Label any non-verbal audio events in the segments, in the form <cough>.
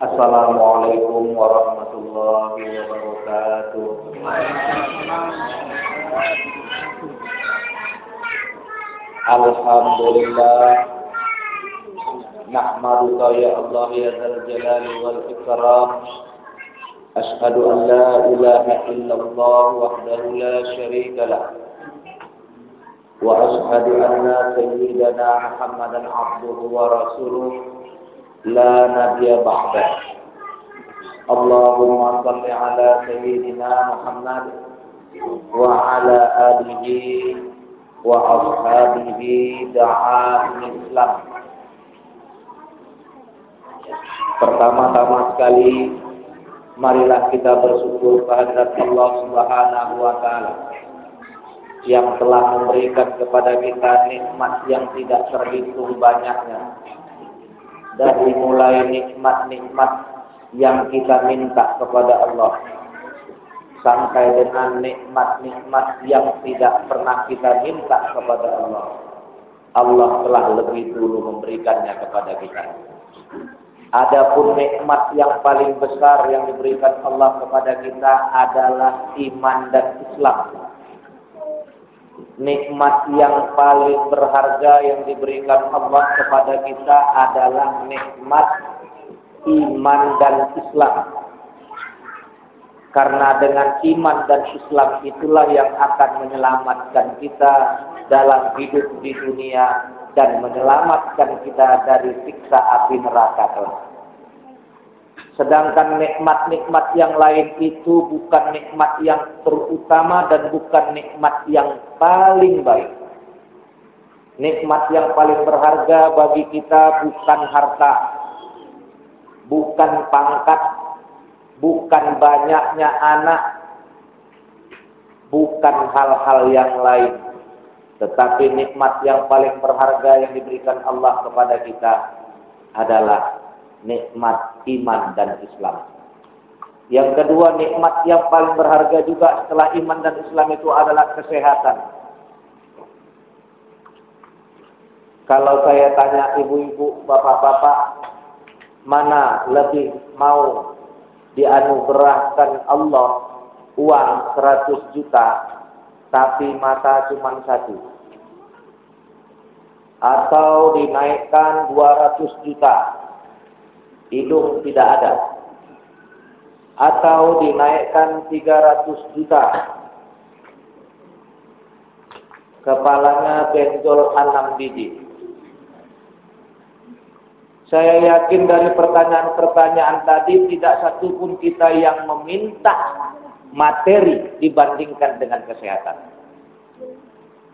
Assalamualaikum warahmatullahi wabarakatuh. Alhamdulillah. نحمد الله يا الله يا ذا الجلال والإكرام أشهد أن لا إله إلا الله وحده لا شريك له Wa ashhadu anna sayyidana Muhammadan abduhu wa rasuluh لا نبي بعده اللهم صل على سيدنا محمد وعلى آله وأصحابه دعاء الإسلام Pertama-tama sekali marilah kita bersyukur kehadirat Allah Subhanahu wa taala yang telah memberikan kepada kita nikmat yang tidak terhitung banyaknya dari mulai nikmat-nikmat yang kita minta kepada Allah sampai dengan nikmat-nikmat yang tidak pernah kita minta kepada Allah. Allah telah lebih dulu memberikannya kepada kita. Adapun nikmat yang paling besar yang diberikan Allah kepada kita adalah iman dan Islam nikmat yang paling berharga yang diberikan Allah kepada kita adalah nikmat iman dan Islam. Karena dengan iman dan Islam itulah yang akan menyelamatkan kita dalam hidup di dunia dan menyelamatkan kita dari siksa api neraka kelak. Sedangkan nikmat-nikmat yang lain itu bukan nikmat yang terutama dan bukan nikmat yang paling baik. Nikmat yang paling berharga bagi kita bukan harta, bukan pangkat, bukan banyaknya anak, bukan hal-hal yang lain. Tetapi nikmat yang paling berharga yang diberikan Allah kepada kita adalah nikmat iman dan Islam. Yang kedua nikmat yang paling berharga juga setelah iman dan Islam itu adalah kesehatan. Kalau saya tanya ibu-ibu, bapak-bapak, mana lebih mau dianugerahkan Allah uang 100 juta tapi mata cuma satu atau dinaikkan 200 juta hidung tidak ada atau dinaikkan 300 juta kepalanya benjol 6 biji saya yakin dari pertanyaan-pertanyaan tadi tidak satu pun kita yang meminta materi dibandingkan dengan kesehatan.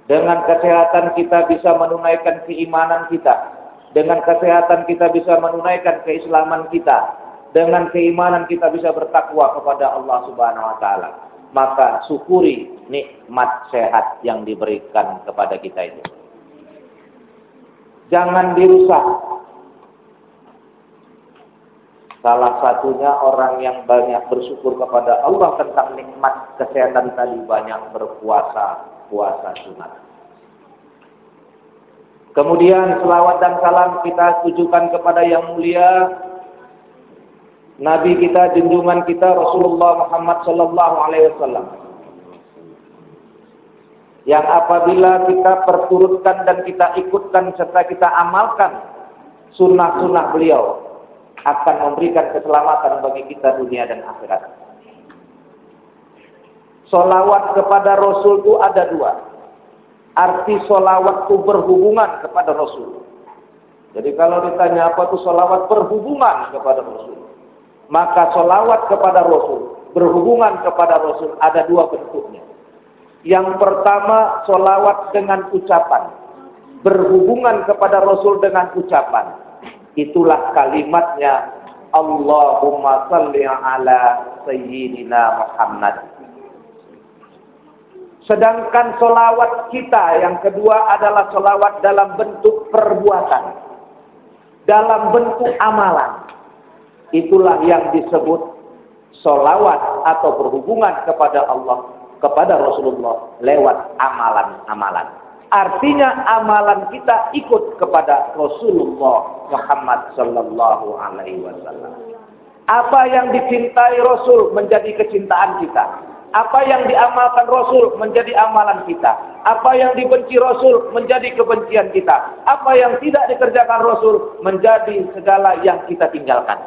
Dengan kesehatan kita bisa menunaikan keimanan kita. Dengan kesehatan kita bisa menunaikan keislaman kita. Dengan keimanan kita bisa bertakwa kepada Allah Subhanahu wa taala. Maka syukuri nikmat sehat yang diberikan kepada kita itu. Jangan dirusak. Salah satunya orang yang banyak bersyukur kepada Allah tentang nikmat kesehatan tadi banyak berpuasa, puasa sunat. Kemudian selawat dan salam kita tujukan kepada yang mulia Nabi kita, junjungan kita Rasulullah Muhammad sallallahu alaihi wasallam. Yang apabila kita perturutkan dan kita ikutkan serta kita amalkan sunnah-sunnah beliau akan memberikan keselamatan bagi kita dunia dan akhirat. Solawat kepada Rasul itu ada dua arti solawat itu berhubungan kepada Rasul. Jadi kalau ditanya apa itu solawat berhubungan kepada Rasul. Maka solawat kepada Rasul, berhubungan kepada Rasul ada dua bentuknya. Yang pertama solawat dengan ucapan. Berhubungan kepada Rasul dengan ucapan. Itulah kalimatnya Allahumma salli ala Sayyidina Muhammad Sedangkan solawat kita yang kedua adalah solawat dalam bentuk perbuatan. Dalam bentuk amalan. Itulah yang disebut solawat atau berhubungan kepada Allah, kepada Rasulullah lewat amalan-amalan. Artinya amalan kita ikut kepada Rasulullah Muhammad sallallahu alaihi wasallam. Apa yang dicintai Rasul menjadi kecintaan kita. Apa yang diamalkan Rasul menjadi amalan kita. Apa yang dibenci Rasul menjadi kebencian kita. Apa yang tidak dikerjakan Rasul menjadi segala yang kita tinggalkan.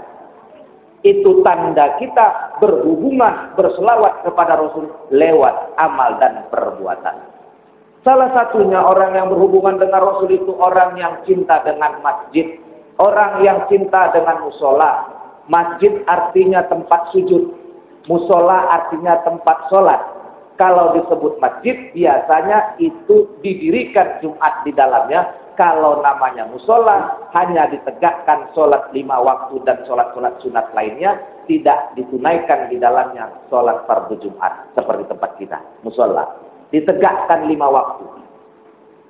Itu tanda kita berhubungan, berselawat kepada Rasul lewat amal dan perbuatan. Salah satunya orang yang berhubungan dengan Rasul itu orang yang cinta dengan masjid. Orang yang cinta dengan musola. Masjid artinya tempat sujud. Musola artinya tempat sholat. Kalau disebut masjid, biasanya itu didirikan Jumat di dalamnya. Kalau namanya musola, hanya ditegakkan sholat lima waktu dan sholat-sholat sunat lainnya. Tidak ditunaikan di dalamnya sholat fardu Jumat. Seperti tempat kita, musola ditegakkan lima waktu.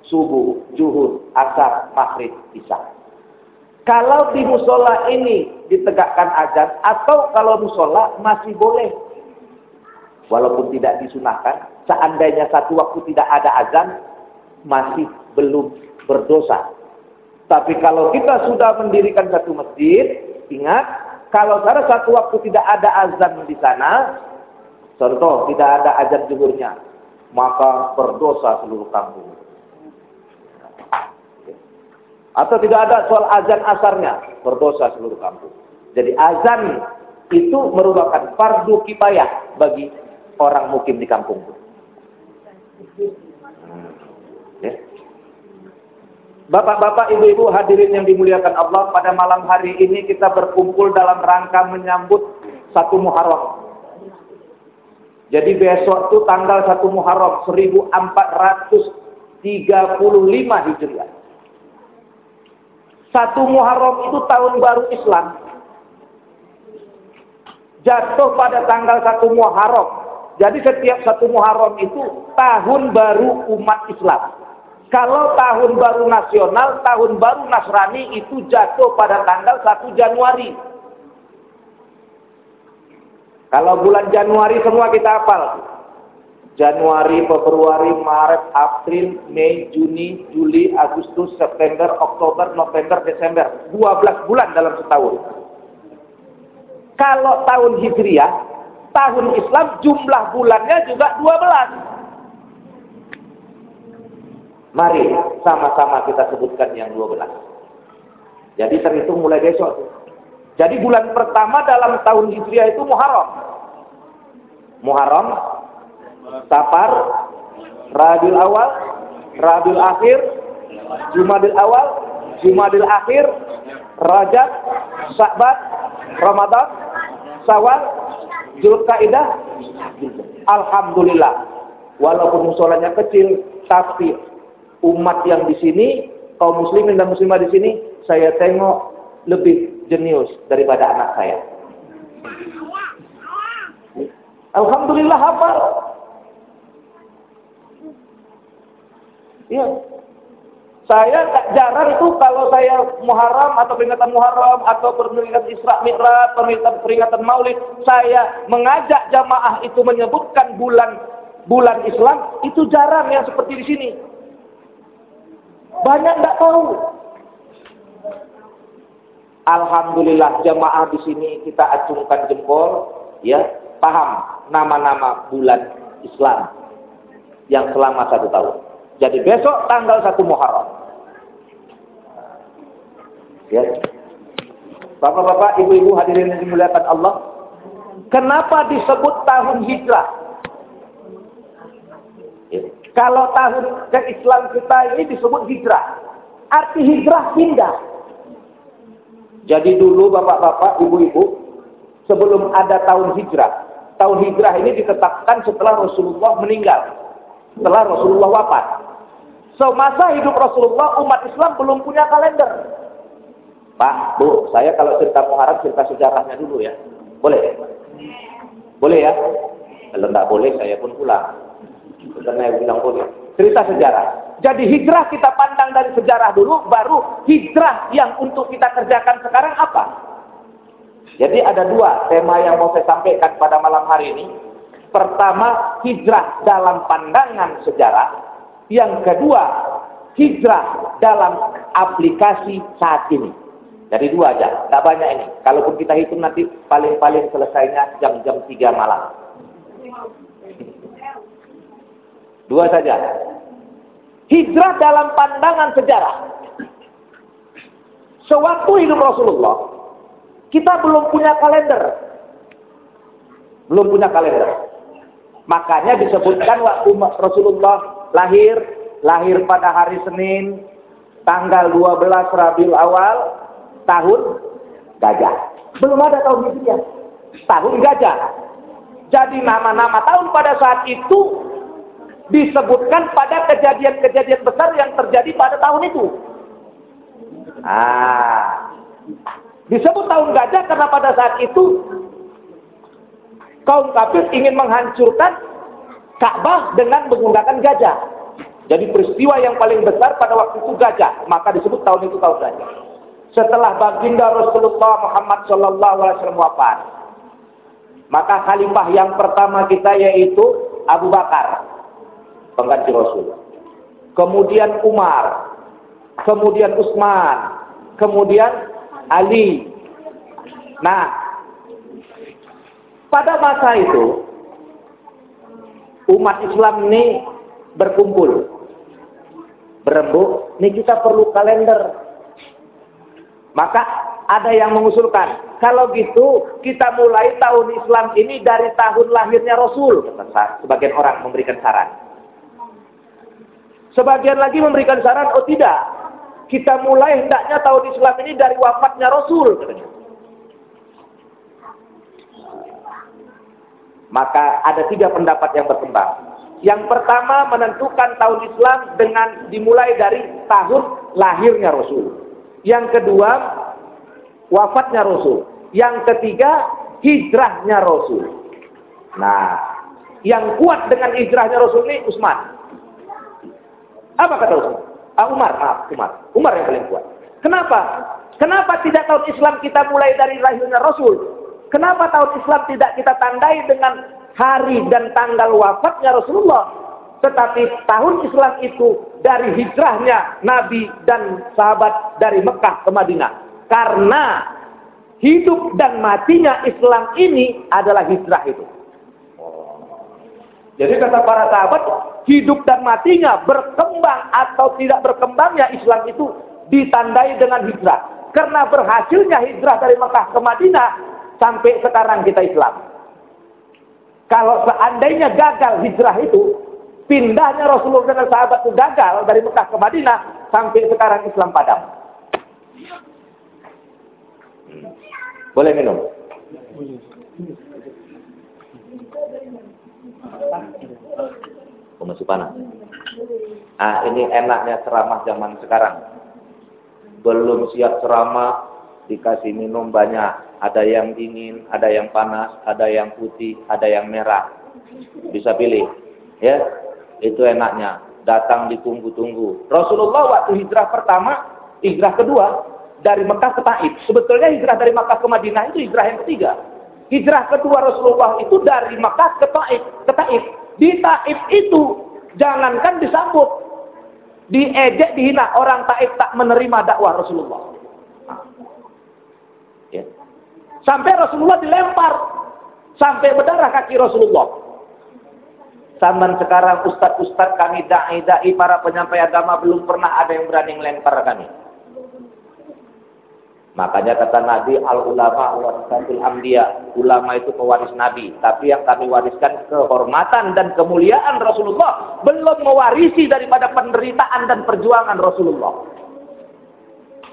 Subuh, juhur, asar, maghrib, isya. Kalau di musola ini ditegakkan azan atau kalau musola masih boleh. Walaupun tidak disunahkan, seandainya satu waktu tidak ada azan, masih belum berdosa. Tapi kalau kita sudah mendirikan satu masjid, ingat, kalau salah satu waktu tidak ada azan di sana, contoh tidak ada azan zuhurnya, maka berdosa seluruh kampung. Atau tidak ada soal azan asarnya, berdosa seluruh kampung. Jadi azan itu merupakan fardu kipayah bagi orang mukim di kampung. Hmm. Ya. Bapak-bapak, ibu-ibu hadirin yang dimuliakan Allah, pada malam hari ini kita berkumpul dalam rangka menyambut satu Muharram. Jadi besok itu tanggal 1 Muharram 1435 Hijriah. Satu Muharram itu tahun baru Islam. Jatuh pada tanggal 1 Muharram. Jadi setiap satu Muharram itu tahun baru umat Islam. Kalau tahun baru nasional, tahun baru Nasrani itu jatuh pada tanggal 1 Januari. Kalau bulan Januari semua kita hafal. Januari, Februari, Maret, April, Mei, Juni, Juli, Agustus, September, Oktober, November, Desember. 12 bulan dalam setahun. Kalau tahun Hijriah, tahun Islam jumlah bulannya juga 12. Mari sama-sama kita sebutkan yang 12. Jadi terhitung mulai besok. Jadi bulan pertama dalam tahun Hijriah itu Muharram. Muharram, Safar, Rabiul Awal, Rabiul Akhir, Jumadil Awal, Jumadil Akhir, Rajab, Sya'ban, Ramadan, Syawal, Zulkaidah. Alhamdulillah. Walaupun musolanya kecil, tapi umat yang di sini, kaum muslimin dan muslimah di sini, saya tengok lebih jenius daripada anak saya. Alhamdulillah hafal. Iya. Saya tak jarang itu kalau saya Muharram atau peringatan Muharram atau peringatan Isra Mi'raj, peringatan peringatan Maulid, saya mengajak jamaah itu menyebutkan bulan bulan Islam itu jarang yang seperti di sini. Banyak tidak tahu. Alhamdulillah jemaah di sini kita acungkan jempol, ya paham nama-nama bulan Islam yang selama satu tahun. Jadi besok tanggal satu Muharram. Ya. Bapak-bapak, ibu-ibu hadirin yang dimuliakan Allah. Kenapa disebut tahun hijrah? Ya. Kalau tahun ke Islam kita ini disebut hijrah. Arti hijrah pindah. Jadi dulu bapak-bapak, ibu-ibu, sebelum ada tahun hijrah. Tahun hijrah ini ditetapkan setelah Rasulullah meninggal. Setelah Rasulullah wafat. So, masa hidup Rasulullah, umat Islam belum punya kalender. Pak, Bu, saya kalau cerita Muharram, cerita sejarahnya dulu ya. Boleh? Boleh ya? Kalau tidak boleh, saya pun pulang. Karena yang bilang boleh. Cerita sejarah. Jadi hijrah kita pandang dari sejarah dulu, baru hijrah yang untuk kita kerjakan sekarang apa? Jadi ada dua tema yang mau saya sampaikan pada malam hari ini. Pertama, hijrah dalam pandangan sejarah. Yang kedua, hijrah dalam aplikasi saat ini. Dari dua aja, tak banyak ini. Kalaupun kita hitung nanti paling-paling selesainya jam-jam 3 malam. Dua saja. Hijrah dalam pandangan sejarah. Sewaktu hidup Rasulullah, kita belum punya kalender. Belum punya kalender. Makanya disebutkan waktu Rasulullah lahir, lahir pada hari Senin, tanggal 12 Rabiul Awal, tahun gajah. Belum ada tahun Hijriah. Tahun gajah. Jadi nama-nama tahun pada saat itu disebutkan pada kejadian-kejadian besar yang terjadi pada tahun itu. Ah. Disebut tahun gajah karena pada saat itu kaum kafir ingin menghancurkan Ka'bah dengan menggunakan gajah. Jadi peristiwa yang paling besar pada waktu itu gajah, maka disebut tahun itu tahun gajah. Setelah baginda Rasulullah Muhammad Wasallam wafat, maka khalifah yang pertama kita yaitu Abu Bakar, pengganti Rasul. Kemudian Umar, kemudian Utsman, kemudian Ali. Nah, pada masa itu umat Islam ini berkumpul. Berembuk, ini kita perlu kalender. Maka ada yang mengusulkan, kalau gitu kita mulai tahun Islam ini dari tahun lahirnya Rasul. Sebagian orang memberikan saran. Sebagian lagi memberikan saran, oh tidak. Kita mulai hendaknya tahun Islam ini dari wafatnya Rasul. Maka ada tiga pendapat yang berkembang. Yang pertama menentukan tahun Islam dengan dimulai dari tahun lahirnya Rasul. Yang kedua wafatnya Rasul. Yang ketiga hijrahnya Rasul. Nah, yang kuat dengan hijrahnya Rasul ini Utsman. Apa kata Utsman? Ah, Umar, maaf, Umar. Umar yang paling kuat. Kenapa? Kenapa tidak tahun Islam kita mulai dari lahirnya Rasul? Kenapa tahun Islam tidak kita tandai dengan hari dan tanggal wafatnya Rasulullah? Tetapi tahun Islam itu dari hijrahnya Nabi dan sahabat dari Mekah ke Madinah. Karena hidup dan matinya Islam ini adalah hijrah itu. Jadi kata para sahabat, hidup dan matinya berkembang atau tidak berkembangnya Islam itu ditandai dengan hijrah. Karena berhasilnya hijrah dari Mekah ke Madinah sampai sekarang kita Islam. Kalau seandainya gagal hijrah itu, pindahnya Rasulullah dengan sahabat itu gagal dari Mekah ke Madinah, sampai sekarang Islam padam. Boleh minum? Oh, masih panas. Ah, ini enaknya ceramah zaman sekarang. Belum siap ceramah, dikasih minum banyak ada yang dingin, ada yang panas, ada yang putih, ada yang merah. Bisa pilih. Ya, itu enaknya. Datang ditunggu-tunggu. Rasulullah waktu hijrah pertama, hijrah kedua dari Mekah ke Taif. Sebetulnya hijrah dari Mekah ke Madinah itu hijrah yang ketiga. Hijrah kedua Rasulullah itu dari Mekah ke Taif. Ke Taif. Di Taif itu jangankan disambut, diejek, dihina. Orang Taif tak menerima dakwah Rasulullah. Sampai Rasulullah dilempar. Sampai berdarah kaki Rasulullah. Zaman sekarang ustadz-ustadz kami, da'i-da'i, para penyampai agama belum pernah ada yang berani melempar kami. Makanya kata Nabi, al-ulama warisatul ambiya. Ulama itu pewaris Nabi. Tapi yang kami wariskan kehormatan dan kemuliaan Rasulullah. Belum mewarisi daripada penderitaan dan perjuangan Rasulullah.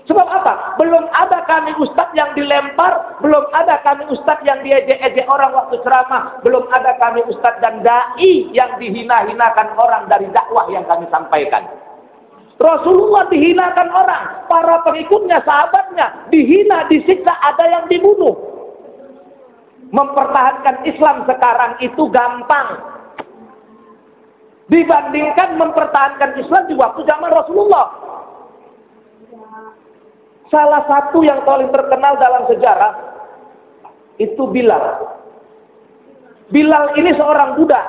Sebab apa? Belum ada kami ustadz yang dilempar, belum ada kami ustadz yang diejek-ejek orang waktu ceramah, belum ada kami ustadz dan dai yang dihina-hinakan orang dari dakwah yang kami sampaikan. Rasulullah dihinakan orang, para pengikutnya, sahabatnya, dihina, disiksa, ada yang dibunuh. Mempertahankan Islam sekarang itu gampang. Dibandingkan mempertahankan Islam di waktu zaman Rasulullah. Salah satu yang paling terkenal dalam sejarah itu Bilal. Bilal ini seorang budak.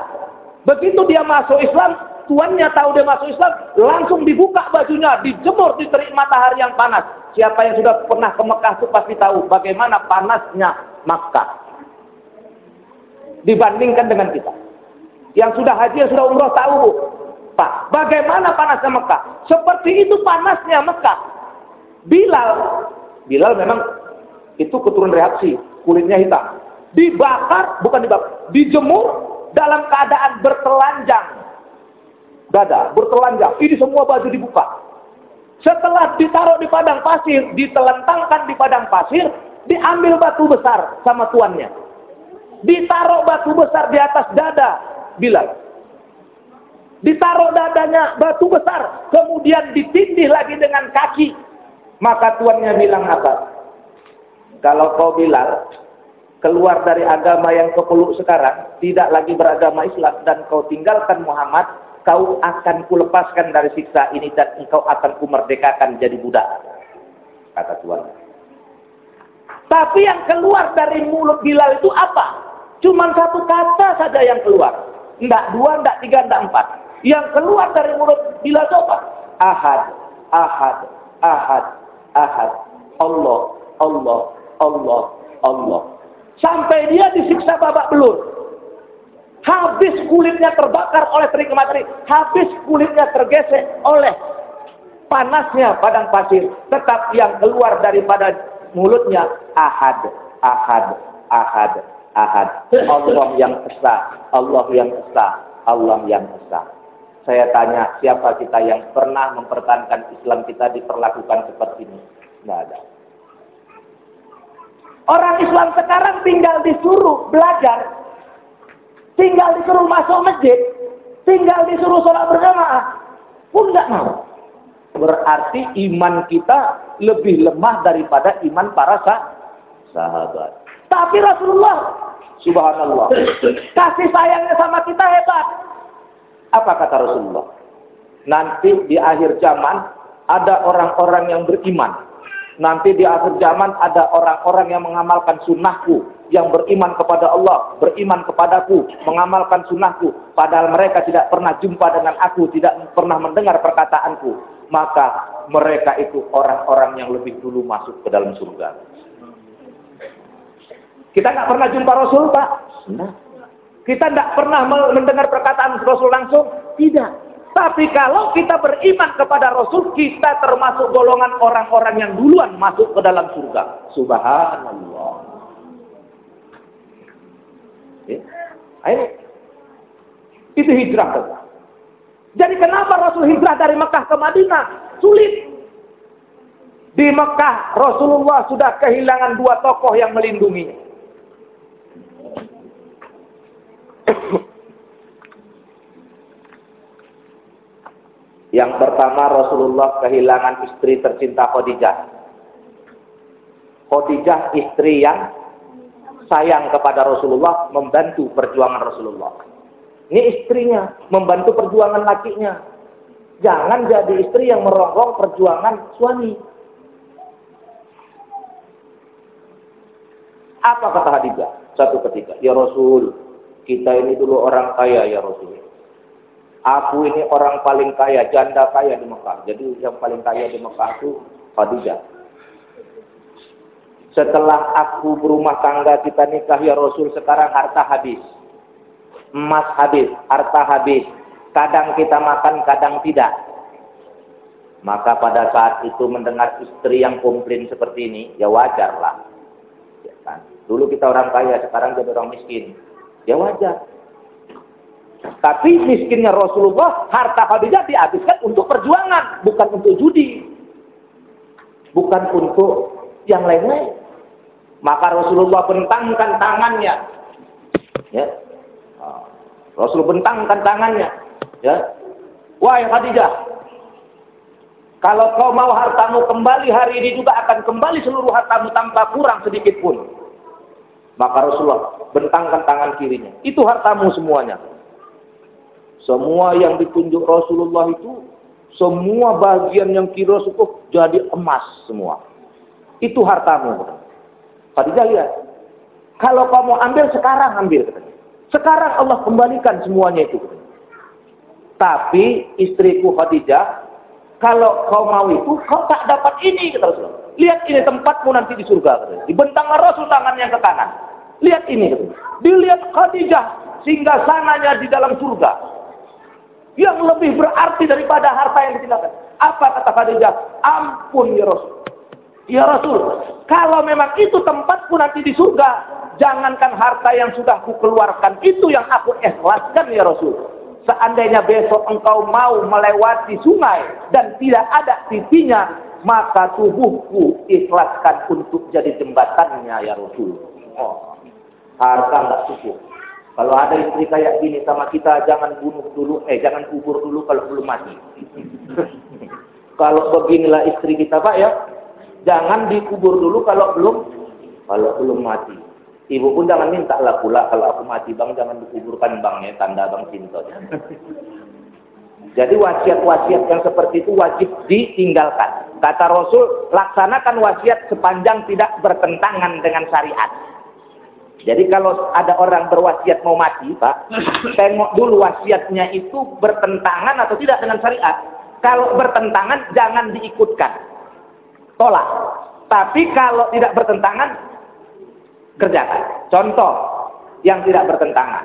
Begitu dia masuk Islam, tuannya tahu dia masuk Islam, langsung dibuka bajunya, dijemur di terik matahari yang panas. Siapa yang sudah pernah ke Mekah itu pasti tahu bagaimana panasnya Makkah. Dibandingkan dengan kita. Yang sudah haji, yang sudah umroh tahu. Pak, bagaimana panasnya Mekah? Seperti itu panasnya Mekah. Bilal, Bilal memang itu keturunan reaksi, kulitnya hitam. Dibakar, bukan dibakar, dijemur dalam keadaan bertelanjang. Dada, bertelanjang. Ini semua baju dibuka. Setelah ditaruh di padang pasir, ditelentangkan di padang pasir, diambil batu besar sama tuannya. Ditaruh batu besar di atas dada Bilal. Ditaruh dadanya batu besar. Kemudian ditindih lagi dengan kaki. Maka tuannya bilang apa? Kalau kau bilang keluar dari agama yang kau peluk sekarang, tidak lagi beragama Islam dan kau tinggalkan Muhammad, kau akan kulepaskan dari siksa ini dan engkau akan kumerdekakan jadi budak. Kata Tuhan. Tapi yang keluar dari mulut Bilal itu apa? Cuma satu kata saja yang keluar. Tidak dua, tidak tiga, tidak empat. Yang keluar dari mulut bila coba. Ahad, ahad, ahad, ahad. Allah, Allah, Allah, Allah. Sampai dia disiksa babak belur. Habis kulitnya terbakar oleh terik matahari. Habis kulitnya tergesek oleh panasnya padang pasir. Tetap yang keluar daripada mulutnya ahad, ahad, ahad, ahad. Allah yang esa, Allah yang esa, Allah yang esa. Saya tanya, siapa kita yang pernah mempertahankan Islam kita diperlakukan seperti ini? Tidak ada. Orang Islam sekarang tinggal disuruh belajar, tinggal disuruh masuk masjid, tinggal disuruh sholat berjamaah, pun tidak mau. Berarti iman kita lebih lemah daripada iman para sah sahabat. Tapi Rasulullah, subhanallah, kasih sayangnya sama kita hebat. Apa kata Rasulullah? Nanti di akhir zaman ada orang-orang yang beriman. Nanti di akhir zaman ada orang-orang yang mengamalkan sunnahku. Yang beriman kepada Allah, beriman kepadaku, mengamalkan sunnahku. Padahal mereka tidak pernah jumpa dengan aku, tidak pernah mendengar perkataanku. Maka mereka itu orang-orang yang lebih dulu masuk ke dalam surga. Kita nggak pernah jumpa Rasul, Pak. Nah, kita tidak pernah mendengar perkataan Rasul langsung. Tidak. Tapi kalau kita beriman kepada Rasul, kita termasuk golongan orang-orang yang duluan masuk ke dalam surga. Subhanallah. Ya. Ayo. Itu hijrah. Jadi kenapa Rasul hijrah dari Mekah ke Madinah? Sulit. Di Mekah Rasulullah sudah kehilangan dua tokoh yang melindunginya. Yang pertama Rasulullah kehilangan istri tercinta Khadijah. Khadijah istri yang sayang kepada Rasulullah, membantu perjuangan Rasulullah. Ini istrinya, membantu perjuangan lakinya. Jangan jadi istri yang merongrong perjuangan suami. Apa kata Khadijah? Satu ketika, ya Rasul, kita ini dulu orang kaya ya Rasul. Aku ini orang paling kaya, janda kaya di Mekah. Jadi yang paling kaya di Mekah itu Khadijah. Setelah aku berumah tangga kita nikah ya Rasul, sekarang harta habis. Emas habis, harta habis. Kadang kita makan, kadang tidak. Maka pada saat itu mendengar istri yang komplain seperti ini, ya wajar lah. Ya kan? Dulu kita orang kaya, sekarang jadi orang miskin. Ya wajar. Tapi miskinnya Rasulullah, harta Khadijah dihabiskan untuk perjuangan, bukan untuk judi. Bukan untuk yang lain-lain. Maka Rasulullah bentangkan tangannya. Ya. Rasul bentangkan tangannya. Ya. Wahai Khadijah, kalau kau mau hartamu kembali hari ini juga akan kembali seluruh hartamu tanpa kurang sedikit pun. Maka Rasulullah bentangkan tangan kirinya. Itu hartamu semuanya. Semua yang ditunjuk Rasulullah itu, semua bagian yang kira suku jadi emas semua. Itu hartamu. Khadijah lihat. Kalau kamu ambil sekarang ambil. Sekarang Allah kembalikan semuanya itu. Tapi istriku Khadijah, kalau kau mau itu, kau tak dapat ini, kata Rasulullah. Lihat ini tempatmu nanti di surga. Dibentang Rasul tangannya ke kanan. Lihat ini. Dilihat Khadijah sehingga sananya di dalam surga. Yang lebih berarti daripada harta yang ditinggalkan. Apa kata Khadijah? Ampun ya Rasul. Ya Rasul, kalau memang itu tempatku nanti di surga, jangankan harta yang sudah kukeluarkan, itu yang aku ikhlaskan ya Rasul. Seandainya besok engkau mau melewati sungai dan tidak ada tipinya, maka tubuhku ikhlaskan untuk jadi jembatannya ya Rasul. Oh, harta nggak cukup. Kalau ada istri kayak gini sama kita, jangan bunuh dulu, eh jangan kubur dulu kalau belum mati. <laughs> kalau beginilah istri kita Pak ya, jangan dikubur dulu kalau belum kalau belum mati. Ibu pun jangan minta lah pula kalau aku mati bang jangan dikuburkan bang ya tanda bang cinta. <laughs> Jadi wasiat-wasiat yang seperti itu wajib ditinggalkan. Kata Rasul, laksanakan wasiat sepanjang tidak bertentangan dengan syariat. Jadi kalau ada orang berwasiat mau mati, Pak, <laughs> tengok dulu wasiatnya itu bertentangan atau tidak dengan syariat. Kalau bertentangan, jangan diikutkan. Tolak. Tapi kalau tidak bertentangan, kerjakan. Contoh yang tidak bertentangan.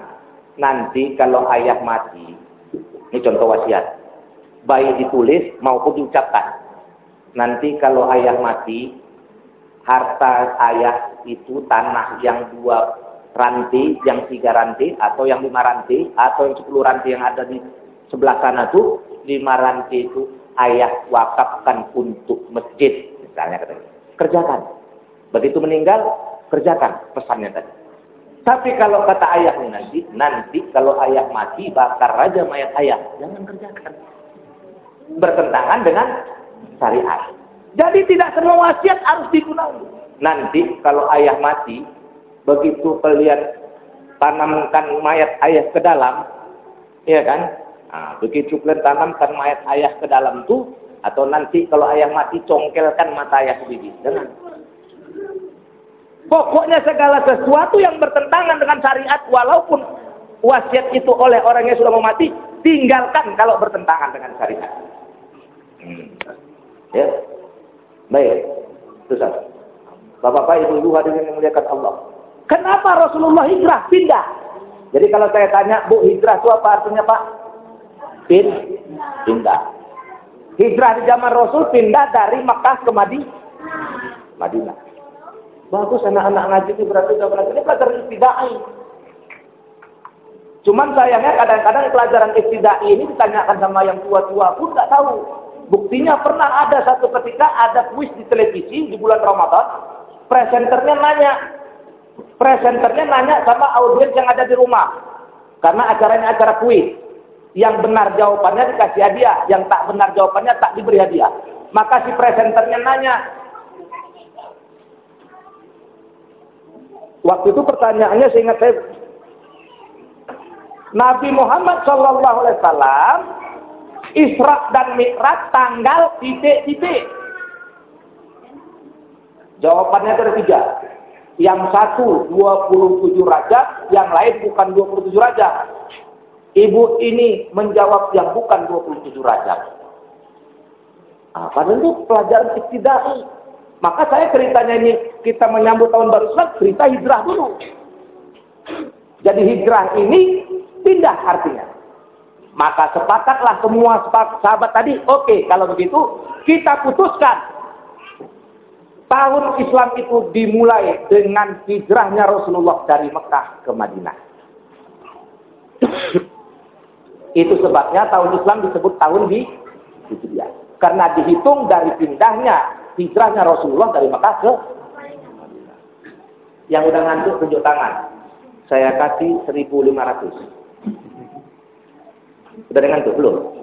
Nanti kalau ayah mati, ini contoh wasiat. Baik ditulis maupun diucapkan. Nanti kalau ayah mati, harta ayah itu tanah yang dua rantai, yang tiga rantai, atau yang lima rantai, atau yang sepuluh rantai yang ada di sebelah sana tuh, lima rantai itu ayah wakafkan untuk masjid. Misalnya katanya. Kerjakan. Begitu meninggal, kerjakan pesannya tadi. Tapi kalau kata ayahnya nanti, nanti kalau ayah mati, bakar aja mayat ayah. Jangan kerjakan. Bertentangan dengan syariat. Jadi tidak semua wasiat harus digunakan. Nanti kalau ayah mati, begitu kalian tanamkan mayat ayah ke dalam, ya kan? Nah, begitu kalian tanamkan mayat ayah ke dalam tuh, atau nanti kalau ayah mati congkelkan mata ayah sendiri. Jangan. Pokoknya segala sesuatu yang bertentangan dengan syariat walaupun wasiat itu oleh orang yang sudah mau mati, tinggalkan kalau bertentangan dengan syariat. Hmm. Ya. Baik. Itu satu. Bapak-bapak, ibu-ibu hadirin yang memuliakan Allah. Kenapa Rasulullah hijrah pindah? Jadi kalau saya tanya, Bu, hijrah itu apa artinya, Pak? Pin, pindah. Hijrah di zaman Rasul pindah dari Makkah ke Madinah. Madinah. Bagus anak-anak ngaji itu berarti sudah belajar. Ini pelajaran istidai. Cuman sayangnya kadang-kadang pelajaran istidai ini ditanyakan sama yang tua-tua pun nggak tahu. Buktinya pernah ada satu ketika ada kuis di televisi di bulan Ramadan. Presenternya nanya. Presenternya nanya sama audiens yang ada di rumah. Karena acaranya acara kuis. Yang benar jawabannya dikasih hadiah. Yang tak benar jawabannya tak diberi hadiah. Maka si presenternya nanya, Waktu itu pertanyaannya seingat saya Nabi Muhammad Shallallahu Alaihi Wasallam Isra dan Mi'raj tanggal titik-titik. Jawabannya ada tiga. Yang satu 27 raja, yang lain bukan 27 raja. Ibu ini menjawab yang bukan 27 raja. Ah, padahal itu pelajaran istidai. Maka saya ceritanya ini kita menyambut tahun baru Islam, cerita hijrah dulu. Jadi hijrah ini pindah artinya. Maka sepakatlah semua sahabat tadi, oke okay, kalau begitu kita putuskan tahun Islam itu dimulai dengan hijrahnya Rasulullah dari Mekah ke Madinah. <coughs> itu sebabnya tahun Islam disebut tahun di Hijriah. Karena dihitung dari pindahnya hijrahnya Rasulullah dari Mekah ke yang udah ngantuk tunjuk tangan. Saya kasih 1500. Udah ngantuk belum?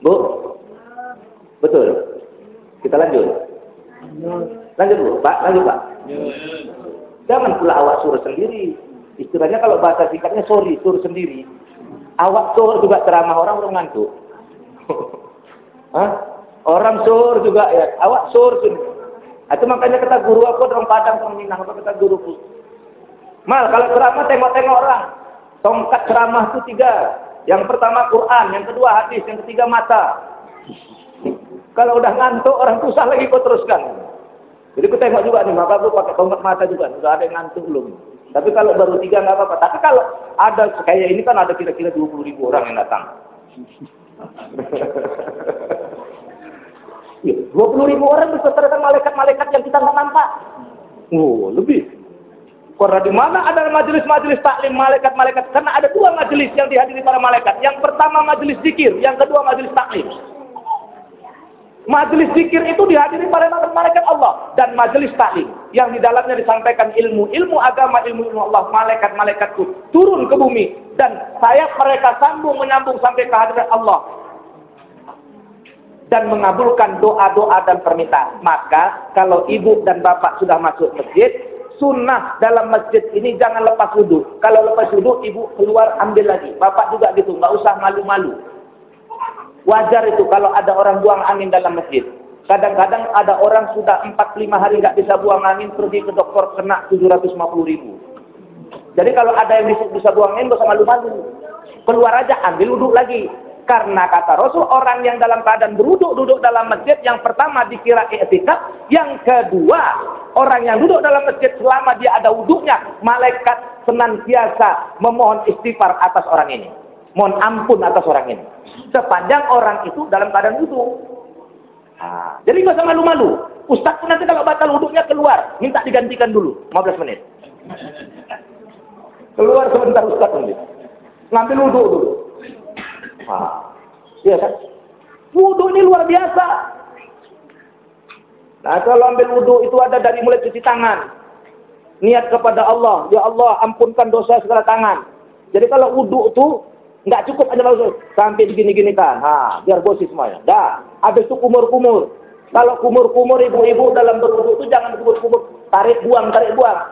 Bu? Betul. Kita lanjut. Lanjut Bu, Pak, lanjut Pak. Jangan pula awak suruh sendiri. Istilahnya kalau bahasa sikapnya sorry, suruh sendiri. Awak suruh juga ceramah orang orang ngantuk. <laughs> Hah? Orang sur juga ya, awak sur sini. Itu makanya kata guru aku orang Padang orang Minang apa kata guruku. Mal kalau ceramah tengok-tengok orang. Tongkat ceramah itu tiga. Yang pertama Quran, yang kedua hadis, yang ketiga mata. <laughs> Kalau udah ngantuk orang susah lagi kau teruskan. Jadi aku tengok juga nih, maka aku pakai tongkat mata juga, sudah ada yang ngantuk belum. Tapi kalau baru tiga nggak apa-apa. Tapi kalau ada kayak ini kan ada kira-kira 20 ribu orang yang datang. <laughs> Ya, 20 ribu orang disertakan malaikat-malaikat yang kita nggak nampak. Oh, lebih. Karena di mana ada majelis-majelis taklim malaikat-malaikat? Karena ada dua majelis yang dihadiri para malaikat. Yang pertama majelis zikir, yang kedua majelis taklim. Majelis zikir itu dihadiri para malaikat Allah dan majelis taklim yang di dalamnya disampaikan ilmu, ilmu agama, ilmu ilmu Allah, malaikat-malaikatku turun ke bumi dan saya mereka sambung menyambung sampai ke hadirat Allah dan mengabulkan doa-doa dan permintaan. Maka kalau ibu dan bapak sudah masuk masjid, sunnah dalam masjid ini jangan lepas wudhu. Kalau lepas wudhu, ibu keluar ambil lagi. Bapak juga gitu, nggak usah malu-malu. Wajar itu kalau ada orang buang angin dalam masjid. Kadang-kadang ada orang sudah 4-5 hari nggak bisa buang angin, pergi ke dokter kena 750 ribu. Jadi kalau ada yang bisa, buang angin, nggak usah malu-malu. Keluar aja, ambil wudhu lagi. Karena kata Rasul, orang yang dalam keadaan beruduk duduk dalam masjid, yang pertama dikira etika, yang kedua, orang yang duduk dalam masjid selama dia ada wuduknya, malaikat senantiasa memohon istighfar atas orang ini. Mohon ampun atas orang ini sepanjang orang itu dalam keadaan wudhu. Nah, jadi nggak usah malu-malu. Ustaz pun nanti kalau batal wudhunya keluar, minta digantikan dulu 15 menit. Keluar sebentar Ustaz nanti. Ngambil wudhu dulu. Nah, iya kan? Wudhu ini luar biasa. Nah, kalau ambil wudhu itu ada dari mulai cuci tangan. Niat kepada Allah, ya Allah ampunkan dosa segala tangan. Jadi kalau wudhu itu Nggak cukup hanya langsung sampai digini-gini kan. Ha, biar bosi semuanya. Dah. Habis itu kumur-kumur. Kalau kumur-kumur ibu-ibu dalam berwudu itu jangan kumur-kumur. Tarik buang, tarik buang.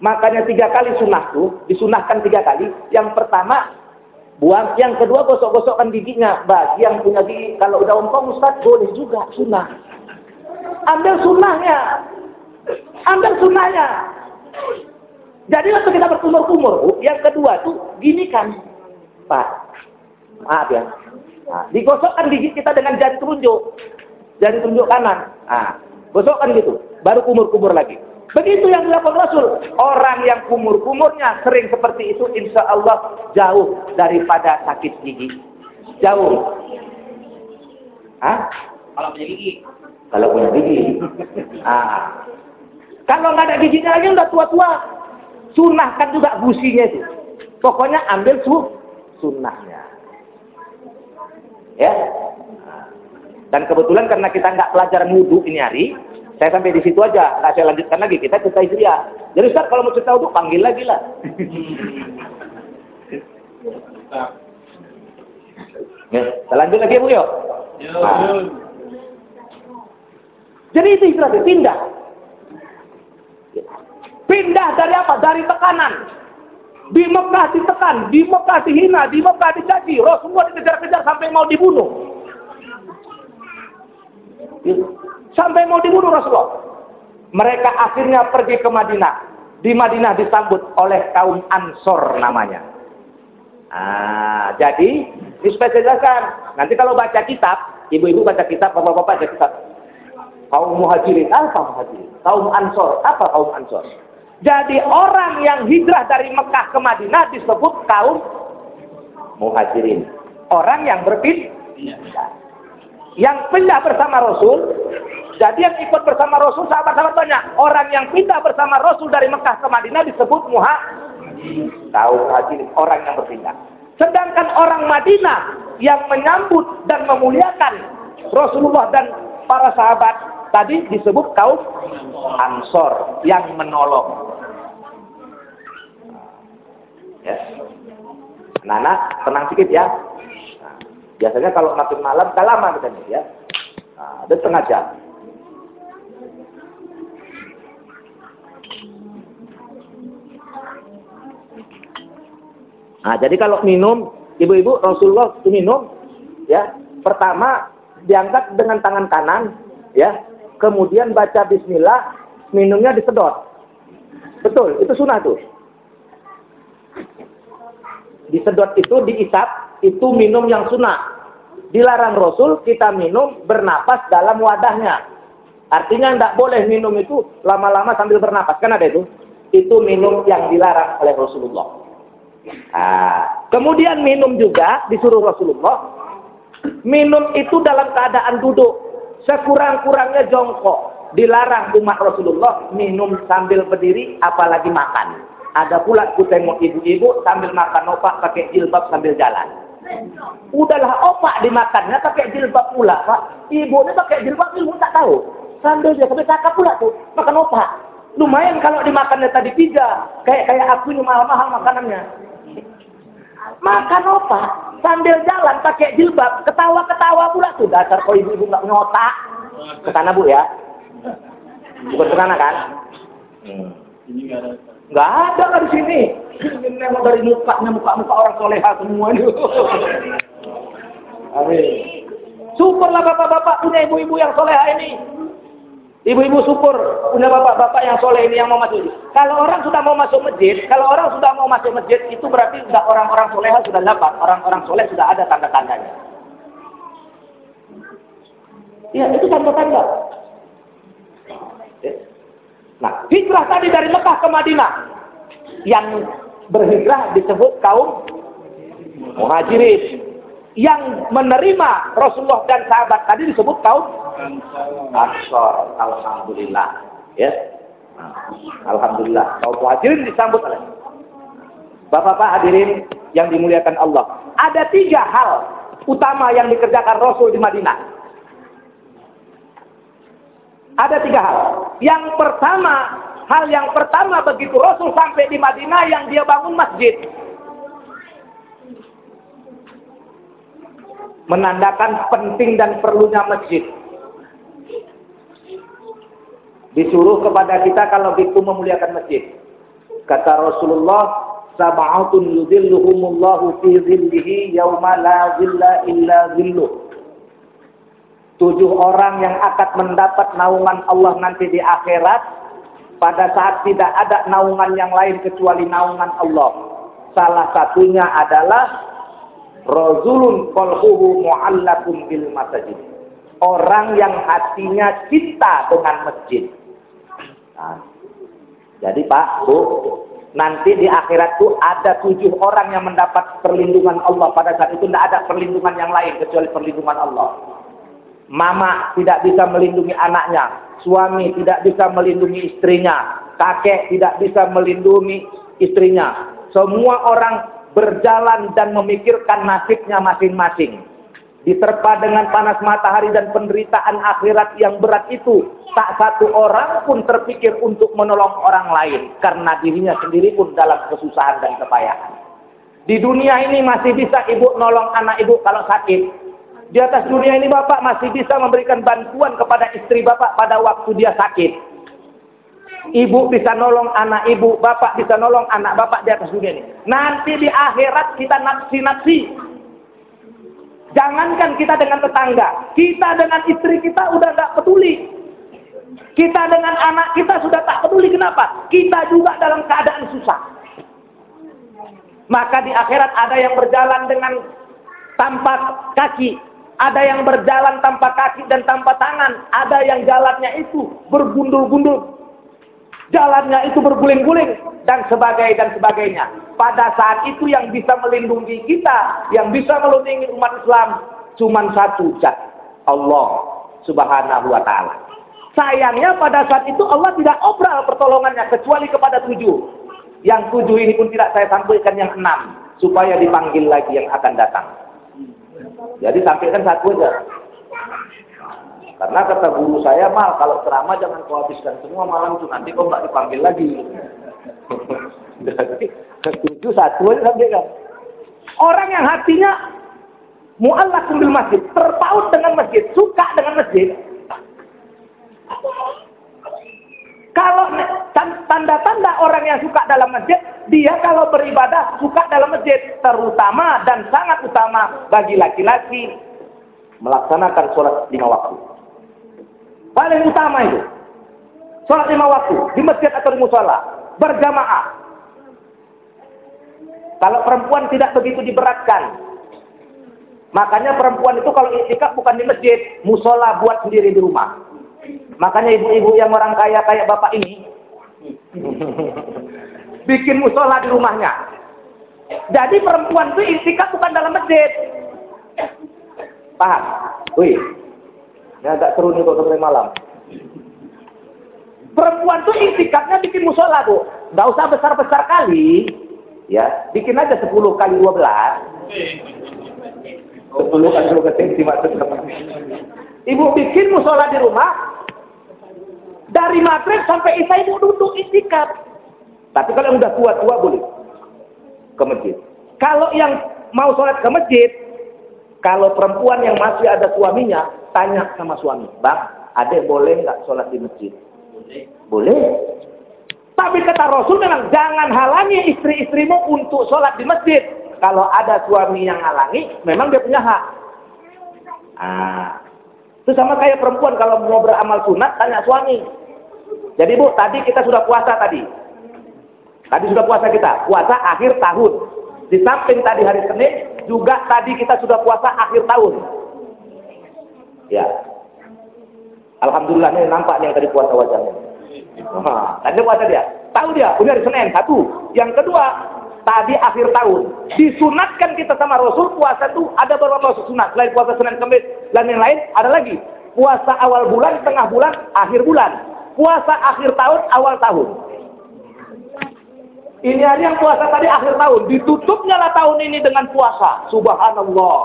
Makanya tiga kali sunnah tuh, disunahkan tiga kali. Yang pertama, buang. Yang kedua, gosok-gosokkan giginya. Bagi yang punya gigi, kalau udah ompong Ustaz, boleh juga sunnah. Ambil sunnahnya. Ambil sunnahnya. Jadi waktu kita berkumur-kumur, yang kedua tuh, gini kan Pak. Maaf ya. Nah, digosokkan gigi kita dengan jari telunjuk. Jari telunjuk kanan. Nah, gosokkan gitu. Baru kumur-kumur lagi. Begitu yang dilakukan Rasul. Orang yang kumur-kumurnya sering seperti itu, insya Allah jauh daripada sakit gigi. Jauh. Hah? Kalau punya gigi. Kalau punya gigi. Ah. Kalau nggak ada giginya lagi udah tua-tua. Sunahkan juga gusinya itu. Pokoknya ambil su sunnahnya. Ya. Dan kebetulan karena kita nggak pelajaran wudhu ini hari, saya sampai di situ aja. Nah, saya lanjutkan lagi. Kita cerita Istria. Jadi Ustaz kalau mau cerita wudhu, panggil lagi lah. ya, kita lanjut lagi Bu yuk. Nah. Jadi itu istilah pindah. Pindah dari apa? Dari tekanan. Di Mekah ditekan, di Mekah dihina, di Mekah dicaci. Rasulullah dikejar-kejar sampai mau dibunuh. Sampai mau dibunuh Rasulullah. Mereka akhirnya pergi ke Madinah. Di Madinah disambut oleh kaum Ansor namanya. Ah, jadi dispesialkan. Nanti kalau baca kitab, ibu-ibu baca kitab, bapak-bapak baca kitab. Kaum muhajirin, apa muhajirin? Kaum ansor, apa kaum ansor? Jadi orang yang hijrah dari Mekah ke Madinah disebut kaum muhajirin. Orang yang berpindah. Yang pindah bersama Rasul. Jadi yang ikut bersama Rasul sahabat-sahabat banyak. Orang yang pindah bersama Rasul dari Mekah ke Madinah disebut muhajirin. Kaum muhajirin. Orang yang berpindah. Sedangkan orang Madinah yang menyambut dan memuliakan Rasulullah dan para sahabat tadi disebut kaum Ansor yang menolong. Ya. Anak-anak tenang sedikit ya. Nah, biasanya kalau makin malam kita lama kita ya. Nah, ada setengah jam. Nah, jadi kalau minum, ibu-ibu Rasulullah minum, ya, pertama diangkat dengan tangan kanan, ya, kemudian baca Bismillah, minumnya disedot. Betul, itu sunnah tuh. Disedot itu diisap, itu minum yang sunnah. Dilarang Rasul kita minum bernapas dalam wadahnya. Artinya tidak boleh minum itu lama-lama sambil bernapas. Kan ada itu? Itu minum yang dilarang oleh Rasulullah. Nah, kemudian minum juga disuruh Rasulullah. Minum itu dalam keadaan duduk. Sekurang-kurangnya jongkok. Dilarang umat Rasulullah minum sambil berdiri apalagi makan. Ada pula ku tengok ibu-ibu sambil makan opak pakai jilbab sambil jalan. Udahlah opak dimakannya pakai jilbab pula, Pak. Ibu ini pakai jilbab ibu tak tahu. Sambil dia sampai cakap pula tuh makan opak. Lumayan kalau dimakannya tadi tiga. Kayak kayak aku ini mahal-mahal makanannya. Makan opak sambil jalan pakai jilbab, ketawa-ketawa pula tuh dasar kau ibu-ibu nggak punya otak. Ke sana Bu ya. Bukan ke sana kan? Hmm. Nggak ada kan di sini. Ini nengok dari mukanya, muka-muka orang soleha semua ini. <laughs> Amin. Syukurlah bapak-bapak punya ibu-ibu yang soleha ini. Ibu-ibu syukur punya bapak-bapak yang soleh ini yang mau masuk. Kalau orang sudah mau masuk masjid, kalau orang sudah mau masuk masjid, itu berarti sudah orang-orang soleha sudah dapat. Orang-orang soleh sudah ada tanda-tandanya. Ya, itu tanda-tanda. Nah, hijrah tadi dari Mekah ke Madinah. Yang berhijrah disebut kaum muhajirin. Yang menerima Rasulullah dan sahabat tadi disebut kaum Ansor. Alhamdulillah. Ya. Nah, Alhamdulillah. Kaum muhajirin disambut oleh Bapak-bapak hadirin yang dimuliakan Allah. Ada tiga hal utama yang dikerjakan Rasul di Madinah. Ada tiga hal. Yang pertama, hal yang pertama begitu Rasul sampai di Madinah yang dia bangun masjid. Menandakan penting dan perlunya masjid. Disuruh kepada kita kalau gitu memuliakan masjid. Kata Rasulullah, Sab'atun yudhilluhumullahu fi zillihi yawma la zilla illa zilluh. Tujuh orang yang akan mendapat naungan Allah nanti di akhirat pada saat tidak ada naungan yang lain kecuali naungan Allah. Salah satunya adalah Razulun qalbuhu mu'allakum bil masjid. Orang yang hatinya cinta dengan masjid. Nah, jadi Pak, Bu, nanti di akhirat itu ada tujuh orang yang mendapat perlindungan Allah. Pada saat itu tidak ada perlindungan yang lain kecuali perlindungan Allah. Mama tidak bisa melindungi anaknya. Suami tidak bisa melindungi istrinya. Kakek tidak bisa melindungi istrinya. Semua orang berjalan dan memikirkan nasibnya masing-masing. Diterpa dengan panas matahari dan penderitaan akhirat yang berat itu, tak satu orang pun terpikir untuk menolong orang lain karena dirinya sendiri pun dalam kesusahan dan kepayahan. Di dunia ini masih bisa ibu nolong anak ibu kalau sakit, di atas dunia ini Bapak masih bisa memberikan bantuan kepada istri Bapak pada waktu dia sakit. Ibu bisa nolong anak ibu, Bapak bisa nolong anak Bapak di atas dunia ini. Nanti di akhirat kita nafsi-nafsi. Jangankan kita dengan tetangga, kita dengan istri kita udah gak peduli. Kita dengan anak kita sudah tak peduli kenapa? Kita juga dalam keadaan susah. Maka di akhirat ada yang berjalan dengan tanpa kaki, ada yang berjalan tanpa kaki dan tanpa tangan. Ada yang jalannya itu bergundul-gundul. Jalannya itu berguling-guling. Dan sebagainya dan sebagainya. Pada saat itu yang bisa melindungi kita. Yang bisa melindungi umat Islam. Cuma satu zat. Allah subhanahu wa ta'ala. Sayangnya pada saat itu Allah tidak obral pertolongannya. Kecuali kepada tujuh. Yang tujuh ini pun tidak saya sampaikan yang enam. Supaya dipanggil lagi yang akan datang. Jadi sampaikan satu aja. Karena kata guru saya mal kalau ceramah jangan kau habiskan semua malam itu nanti kau nggak dipanggil lagi. <laughs> Jadi itu satu aja sampaikan. Orang yang hatinya mu'allak bil masjid, terpaut dengan masjid, suka dengan masjid, kalau tanda-tanda orang yang suka dalam masjid, dia kalau beribadah suka dalam masjid. Terutama dan sangat utama bagi laki-laki melaksanakan sholat lima waktu. Paling utama itu. Sholat lima waktu. Di masjid atau di musola. Berjamaah. Kalau perempuan tidak begitu diberatkan. Makanya perempuan itu kalau itikaf bukan di masjid, musola buat sendiri di rumah. Makanya ibu-ibu yang orang kaya kayak bapak ini, <laughs> bikin musola di rumahnya. Jadi perempuan itu itikaf bukan dalam masjid. Paham? Wih, ini agak seru nih kok sampai malam. Perempuan tuh itikafnya bikin musola, Bu. Nggak usah besar-besar kali. Ya, bikin aja 10 kali 12. 10 kali 12 cm maksudnya. Ibu bikin musola di rumah. Dari maghrib sampai isya ibu duduk itikaf. Tapi kalau yang udah tua-tua boleh ke masjid. Kalau yang mau sholat ke masjid, kalau perempuan yang masih ada suaminya, tanya sama suami, Bang, adek boleh nggak sholat di masjid? Boleh. Boleh. Tapi kata Rasul memang jangan halangi istri-istrimu untuk sholat di masjid. Kalau ada suami yang halangi, memang dia punya hak. Ah, itu sama kayak perempuan kalau mau beramal sunat, tanya suami. Jadi bu, tadi kita sudah puasa tadi. Tadi sudah puasa kita, puasa akhir tahun. Di samping tadi hari Senin, juga tadi kita sudah puasa akhir tahun. Ya. Alhamdulillah nih nampak yang tadi puasa wajahnya. Nah, tadi puasa dia. Tahu dia, punya hari Senin satu. Yang kedua, tadi akhir tahun. Disunatkan kita sama Rasul puasa itu ada beberapa sunat. Selain puasa Senin Kamis dan yang lain ada lagi. Puasa awal bulan, tengah bulan, akhir bulan. Puasa akhir tahun, awal tahun. Ini yang puasa tadi akhir tahun. Ditutupnya lah tahun ini dengan puasa. Subhanallah.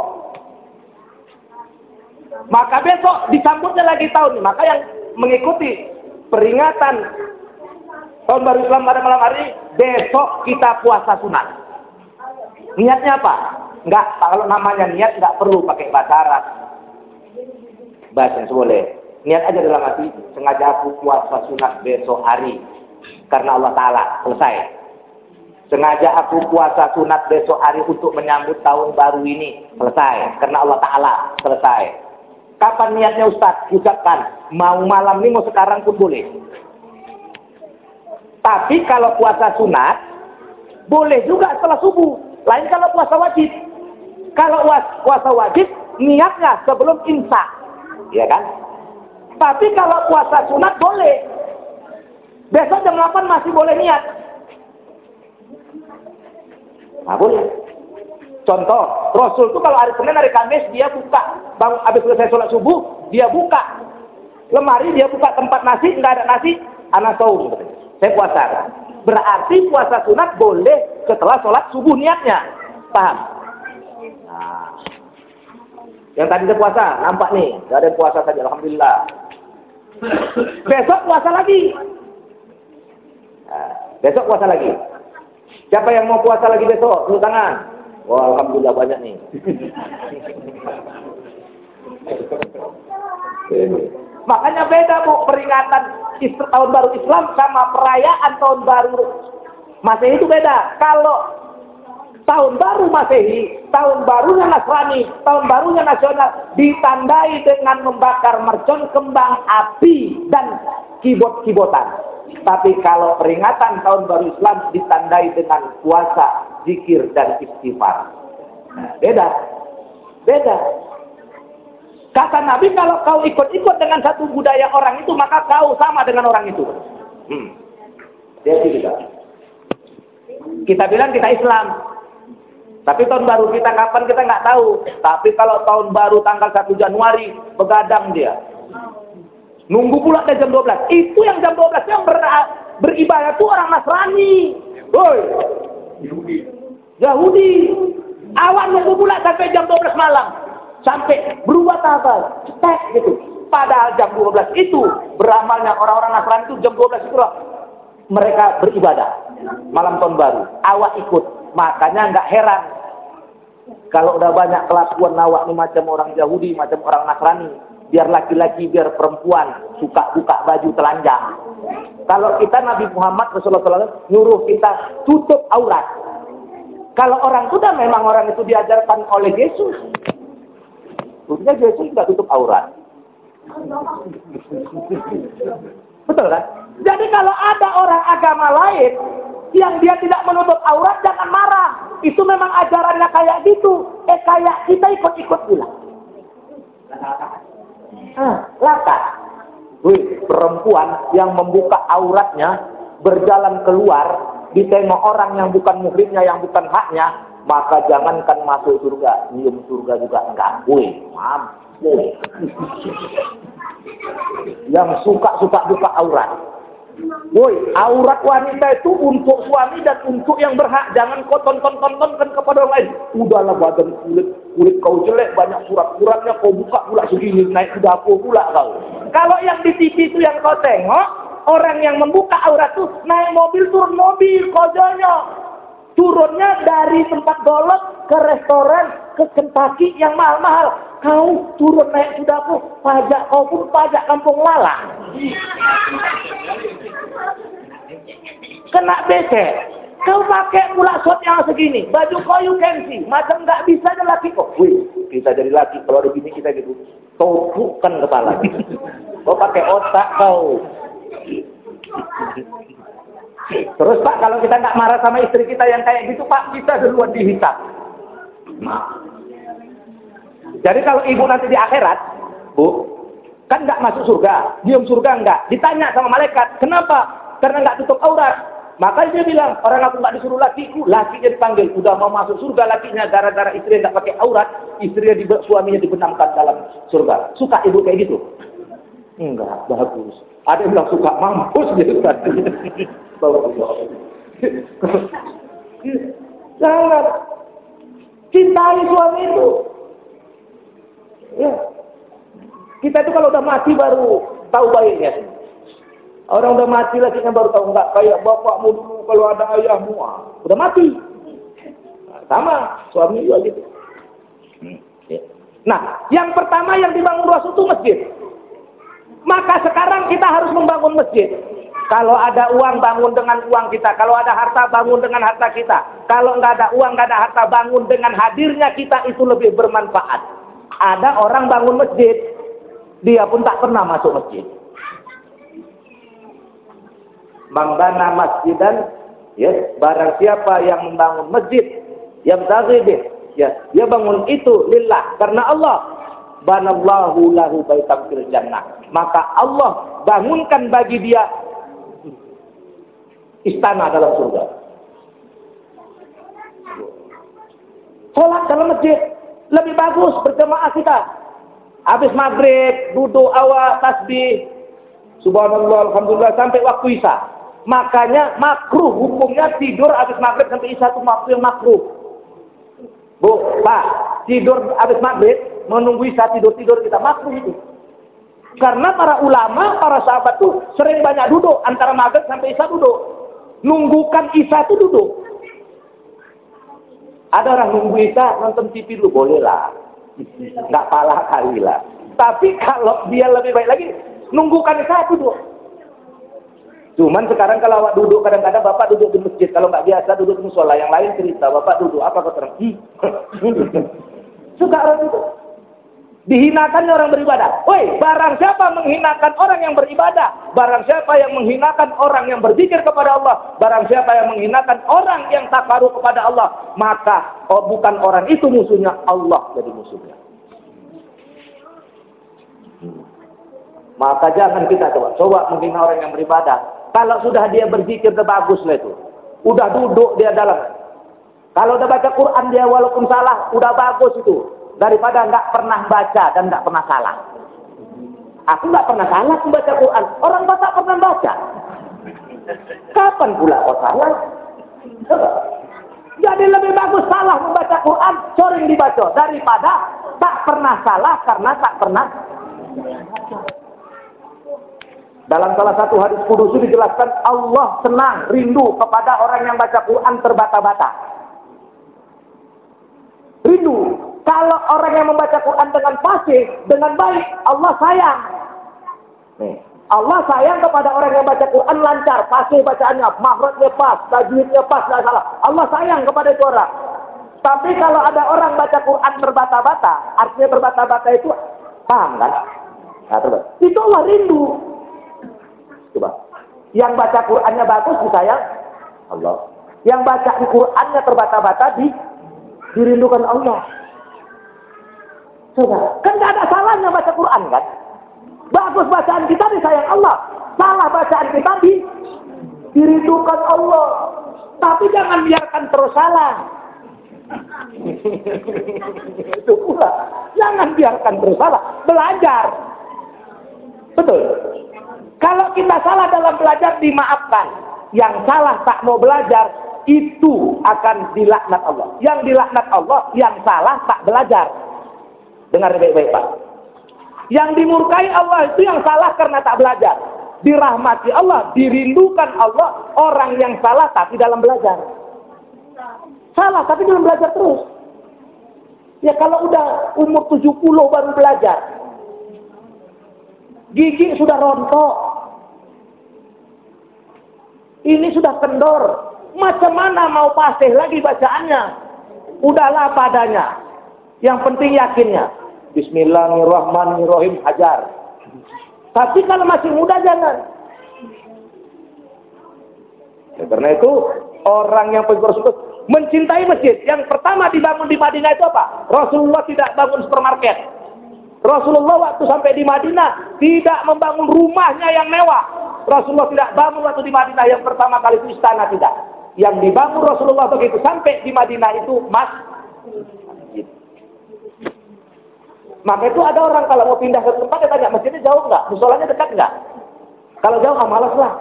Maka besok disambutnya lagi tahun. Maka yang mengikuti peringatan tahun baru Islam pada malam hari, besok kita puasa sunat. Niatnya apa? Enggak, kalau namanya niat enggak perlu pakai bahasa Arab. Bahasa boleh. Niat aja dalam hati, sengaja aku puasa sunat besok hari. Karena Allah Ta'ala, selesai. Sengaja aku puasa sunat besok hari untuk menyambut tahun baru ini. Selesai. Karena Allah Ta'ala. Selesai. Kapan niatnya Ustaz? Ucapkan. Mau malam ini, mau sekarang pun boleh. Tapi kalau puasa sunat, boleh juga setelah subuh. Lain kalau puasa wajib. Kalau puasa wajib, niatnya sebelum imsak. Ya kan? Tapi kalau puasa sunat, boleh. Besok jam 8 masih boleh niat. Nah, boleh. Contoh, Rasul itu kalau hari Senin, hari Kamis, dia buka. Bang, habis selesai sholat subuh, dia buka. Lemari, dia buka tempat nasi, nggak ada nasi, anak saum. Saya puasa. Berarti puasa sunat boleh setelah sholat subuh niatnya. Paham? Nah. Yang tadi dia puasa, nampak nih. Gak ada puasa saja, Alhamdulillah. Besok puasa lagi. Nah, besok puasa lagi. Siapa yang mau puasa lagi besok? Tepuk tangan. Wah, alhamdulillah banyak nih. <laughs> Makanya beda bu peringatan tahun baru Islam sama perayaan tahun baru Masehi itu beda. Kalau tahun baru Masehi, tahun barunya Nasrani, tahun barunya nasional ditandai dengan membakar mercon, kembang api dan kibot-kibotan. Tapi kalau peringatan tahun baru Islam ditandai dengan puasa, zikir, dan istighfar. Nah, beda. Beda. Kata Nabi, kalau kau ikut-ikut dengan satu budaya orang itu, maka kau sama dengan orang itu. Hmm. Jadi kita. Kita bilang kita Islam. Tapi tahun baru kita kapan kita nggak tahu. Tapi kalau tahun baru tanggal 1 Januari, begadang dia. Nunggu pula dari jam 12. Itu yang jam 12 yang ber, beribadah itu orang Nasrani. Woi. Yahudi. Yahudi. Awan nunggu pula sampai jam 12 malam. Sampai berubah tanggal. Cetek gitu. Padahal jam 12 itu beramalnya orang-orang Nasrani itu jam 12 itu mereka beribadah. Malam tahun baru. Awak ikut. Makanya nggak heran kalau udah banyak kelakuan awak nih macam orang Yahudi, macam orang Nasrani, biar laki-laki, biar perempuan suka buka baju telanjang. Kalau kita Nabi Muhammad Rasulullah nyuruh kita tutup aurat. Kalau orang sudah memang orang itu diajarkan oleh Yesus. Tentunya Yesus tidak tutup aurat. Betul kan? Jadi kalau ada orang agama lain yang dia tidak menutup aurat, jangan marah. itu memang ajarannya kayak gitu. Eh kayak kita ikut-ikut pula. Ah, laka. Wih, perempuan yang membuka auratnya berjalan keluar ditengok orang yang bukan muhrimnya yang bukan haknya maka jangankan masuk surga nyium surga juga enggak wih mampu yang suka-suka buka aurat Woi, aurat wanita itu untuk suami dan untuk yang berhak. Jangan kau tonton-tontonkan kepada orang lain. Udahlah badan kulit kulit kau jelek, banyak surat-suratnya kau buka pula segini, naik ke dapur pula kau. Kalau yang di TV itu yang kau tengok, orang yang membuka aurat itu naik mobil turun mobil, kojonya. Turunnya dari tempat golok ke restoran, ke Kentucky yang mahal-mahal. Kau turun naik sudah dapur, pajak kau pun pajak kampung lalang. Kena becek. Kau pakai pula shot yang segini, baju kau you can see, macam nggak bisa jadi laki kok. Wih, kita jadi laki kalau ada bini kita gitu, topukan kepala. Kau pakai otak kau. Terus Pak, kalau kita nggak marah sama istri kita yang kayak gitu, Pak, kita duluan dihisap. Jadi kalau ibu nanti di akhirat, Bu, kan nggak masuk surga, diam surga nggak. Ditanya sama malaikat, kenapa? Karena nggak tutup aurat. Maka dia bilang, orang aku nggak disuruh lakiku, lakinya dipanggil. Udah mau masuk surga lakinya, gara-gara istri nggak pakai aurat, istrinya di, suaminya dibenamkan dalam surga. Suka ibu kayak gitu? Enggak, bagus. Ada yang bilang suka mampus gitu tadi. <laughs> <laughs> Jangan. Cintai suami itu. Ya. Kita itu kalau udah mati baru tahu baiknya. Orang udah mati lagi kan baru tahu enggak kayak bapakmu dulu kalau ada ayahmu ah, udah mati. Nah, sama suami juga gitu. Hmm, ya. Nah, yang pertama yang dibangun Rasul itu masjid. Maka sekarang kita harus membangun masjid. Kalau ada uang bangun dengan uang kita, kalau ada harta bangun dengan harta kita. Kalau nggak ada uang, nggak ada harta bangun dengan hadirnya kita itu lebih bermanfaat. Ada orang bangun masjid, dia pun tak pernah masuk masjid. Membana masjidan, ya, barang siapa yang membangun masjid, yang tagibih, ya, dia bangun itu lillah karena Allah. Banallahu lahu baitam fil jannah. Maka Allah bangunkan bagi dia istana dalam surga. Sholat dalam masjid lebih bagus berjamaah kita. Habis maghrib, duduk awal, tasbih. Subhanallah, Alhamdulillah, sampai waktu Isya. Makanya makruh hukumnya tidur habis maghrib sampai Isya itu waktu yang makruh. Bu, Pak, tidur habis maghrib, menunggu Isya tidur-tidur kita makruh itu. Karena para ulama, para sahabat tuh sering banyak duduk antara maghrib sampai Isya duduk nunggukan Isa itu duduk. Ada orang nunggu Isa nonton TV lu boleh lah. Nggak pala kali lah. Tapi kalau dia lebih baik lagi, nunggukan Isa duduk. Cuman sekarang kalau awak duduk, kadang-kadang bapak duduk di masjid. Kalau nggak biasa duduk di musola, yang lain cerita. Bapak duduk, apa kau terang? <laughs> Suka orang itu. Dihinakan orang beribadah. Woi, barang siapa menghinakan orang yang beribadah, barang siapa yang menghinakan orang yang berzikir kepada Allah, barang siapa yang menghinakan orang yang takaru kepada Allah, maka oh, bukan orang itu musuhnya, Allah jadi musuhnya. Hmm. Maka jangan kita coba, coba menghina orang yang beribadah. Kalau sudah dia berzikir, udah bagus lah itu. Udah duduk dia dalam. Kalau udah baca Quran dia walaupun salah, udah bagus itu daripada nggak pernah baca dan nggak pernah salah. Aku nggak pernah salah membaca Quran. Orang baca pernah baca. Kapan pula kau salah? Jadi lebih bagus salah membaca Quran, sering dibaca daripada tak pernah salah karena tak pernah dalam salah satu hadis kudus dijelaskan Allah senang, rindu kepada orang yang baca Quran terbata-bata. Rindu kalau orang yang membaca Quran dengan fasih, dengan baik, Allah sayang. Allah sayang kepada orang yang baca Quran lancar, fasih bacaannya, mahrajnya pas, tajwidnya pas, tidak salah. Allah sayang kepada itu orang. Tapi kalau ada orang baca Quran terbata-bata, artinya terbata-bata itu paham kan? Nah. Itu Allah rindu. Coba. Yang baca Qurannya bagus disayang Allah. Yang baca Qurannya terbata-bata di dirindukan Allah. Coba, kan nggak ada salahnya baca Quran kan? Bagus bacaan kita disayang Allah. Salah bacaan kita di dirindukan Allah. Tapi jangan biarkan terus salah. <laughs> Itu pula. Jangan biarkan terus salah. Belajar. Betul. Kalau kita salah dalam belajar dimaafkan. Yang salah tak mau belajar itu akan dilaknat Allah. Yang dilaknat Allah, yang salah tak belajar. Dengar baik-baik Pak. Yang dimurkai Allah itu yang salah karena tak belajar. Dirahmati Allah, dirindukan Allah orang yang salah tapi dalam belajar. Salah tapi dalam belajar terus. Ya kalau udah umur 70 baru belajar. Gigi sudah rontok. Ini sudah kendor. Macam mana mau pasih lagi bacaannya? Udahlah padanya. Yang penting yakinnya. Bismillahirrahmanirrahim hajar. Tapi kalau masih muda jangan. Ya, karena itu orang yang pengikut mencintai masjid. Yang pertama dibangun di Madinah itu apa? Rasulullah tidak bangun supermarket. Rasulullah waktu sampai di Madinah tidak membangun rumahnya yang mewah. Rasulullah tidak bangun waktu di Madinah yang pertama kali itu istana tidak. Yang dibangun Rasulullah begitu sampai di Madinah itu mas Maka itu ada orang kalau mau pindah ke tempat dia tanya masjidnya jauh nggak, musolanya dekat nggak? Kalau jauh ah malas lah.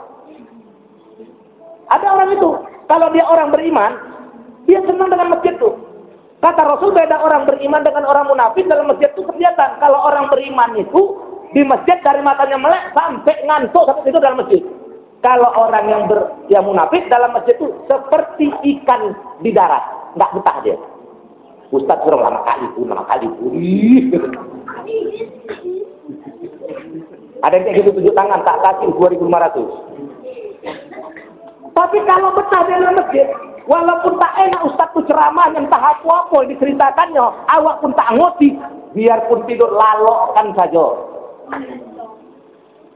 Ada orang itu, kalau dia orang beriman, dia senang dengan masjid itu. Kata Rasul beda orang beriman dengan orang munafik dalam masjid itu kelihatan. Kalau orang beriman itu di masjid dari matanya melek sampai ngantuk sampai itu dalam masjid. Kalau orang yang ber, yang munafik dalam masjid itu seperti ikan di darat, nggak betah dia. Ustaz suruh lama kali pun, lama kali pun. Ada yang kayak gitu tunjuk tangan, tak kasih 2500. Tapi kalau betah di dalam masjid, walaupun tak enak Ustaz tuh ceramah yang tak apa-apa diceritakannya, awak pun tak ngerti, biarpun tidur lalokkan saja.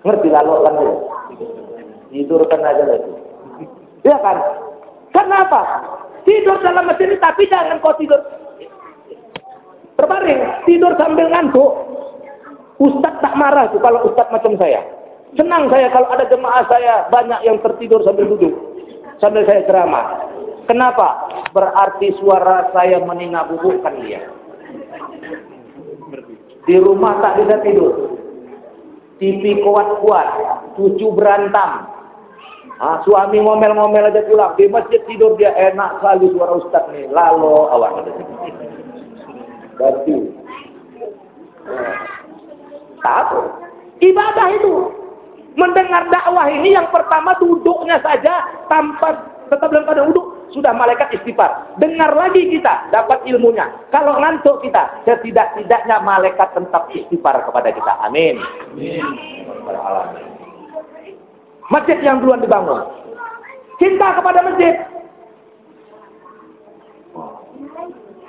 Ngerti lalokkan saja? Tidurkan aja lagi. <laughs> Iya kan? Kenapa? Tidur dalam ini, tapi jangan kau tidur Terbaring, tidur sambil ngantuk. Ustadz tak marah tuh kalau ustadz macam saya. Senang saya kalau ada jemaah saya banyak yang tertidur sambil duduk. Sambil saya ceramah. Kenapa? Berarti suara saya meningabubukkan dia. Di rumah tak bisa tidur. TV kuat-kuat. Cucu berantam. Ah, suami ngomel-ngomel aja pulang. Di masjid tidur dia enak sekali suara ustaz nih. Lalu awak. Berarti tahu ibadah itu mendengar dakwah ini yang pertama duduknya saja tanpa tetap dalam keadaan duduk sudah malaikat istighfar. Dengar lagi kita dapat ilmunya. Kalau ngantuk kita setidak-tidaknya malaikat tetap istighfar kepada kita. Amin. Amin. Masjid yang duluan dibangun. Cinta kepada masjid.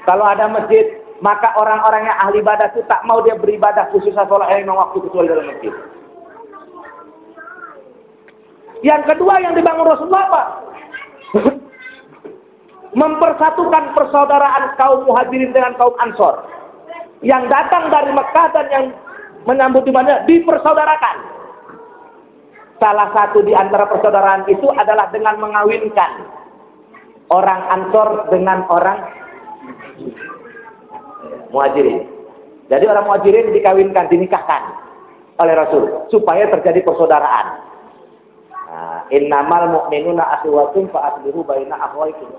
Kalau ada masjid maka orang-orang yang ahli ibadah itu tak mau dia beribadah khusus sholat lima waktu kecuali dalam masjid. Yang kedua yang dibangun Rasulullah apa? <clears throat> Mempersatukan persaudaraan kaum muhajirin dengan kaum ansor. Yang datang dari Mekah dan yang menyambut di mana dipersaudarakan. Salah satu di antara persaudaraan itu adalah dengan mengawinkan orang ansor dengan orang muhajirin. Jadi orang muhajirin dikawinkan, dinikahkan oleh Rasul supaya terjadi persaudaraan. Nah, innamal mu'minuna akhwatun fa aslihu baina akhwaikum.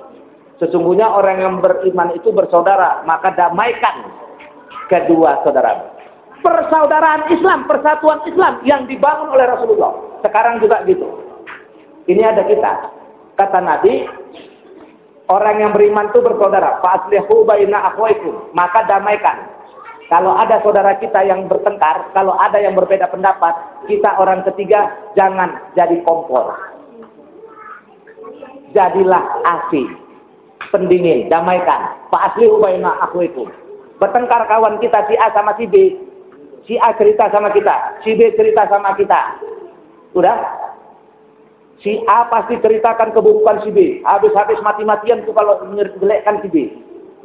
Sesungguhnya orang yang beriman itu bersaudara, maka damaikan kedua saudara. Persaudaraan Islam, persatuan Islam yang dibangun oleh Rasulullah. Sekarang juga gitu. Ini ada kita. Kata Nabi, Orang yang beriman itu bersaudara. Fa'aslihu baina akhwaikum. Maka damaikan. Kalau ada saudara kita yang bertengkar, kalau ada yang berbeda pendapat, kita orang ketiga jangan jadi kompor. Jadilah asih, pendingin, damaikan. Fa'aslihu baina akhwaikum. Bertengkar kawan kita si A sama si B. Si A cerita sama kita, si B cerita sama kita. Udah? Si A pasti ceritakan keburukan si B. Habis-habis mati-matian tuh kalau menjelekkan si B.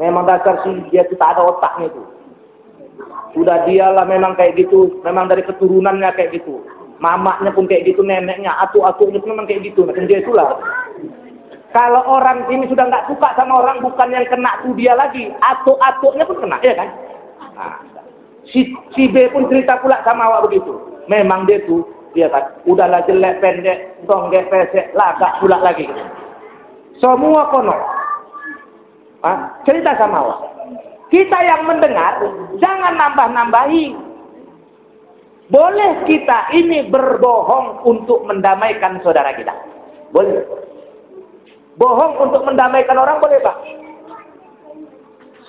Memang dasar si dia itu tak ada otaknya itu. Sudah dialah memang kayak gitu. Memang dari keturunannya kayak gitu. Mamaknya pun kayak gitu, neneknya, atu-atunya pun memang kayak gitu. Macam dia itulah. Kalau orang ini sudah nggak suka sama orang, bukan yang kena tuh dia lagi. Atu-atunya pun kena, ya kan? Nah, si, si B pun cerita pula sama awak begitu. Memang dia tuh dia kan udahlah jelek pendek tonggek pesek lagak pula lagi. Semua kono. Ah, cerita sama Allah kita yang mendengar jangan nambah-nambahi. Boleh kita ini berbohong untuk mendamaikan saudara kita? Boleh. Bohong untuk mendamaikan orang boleh pak?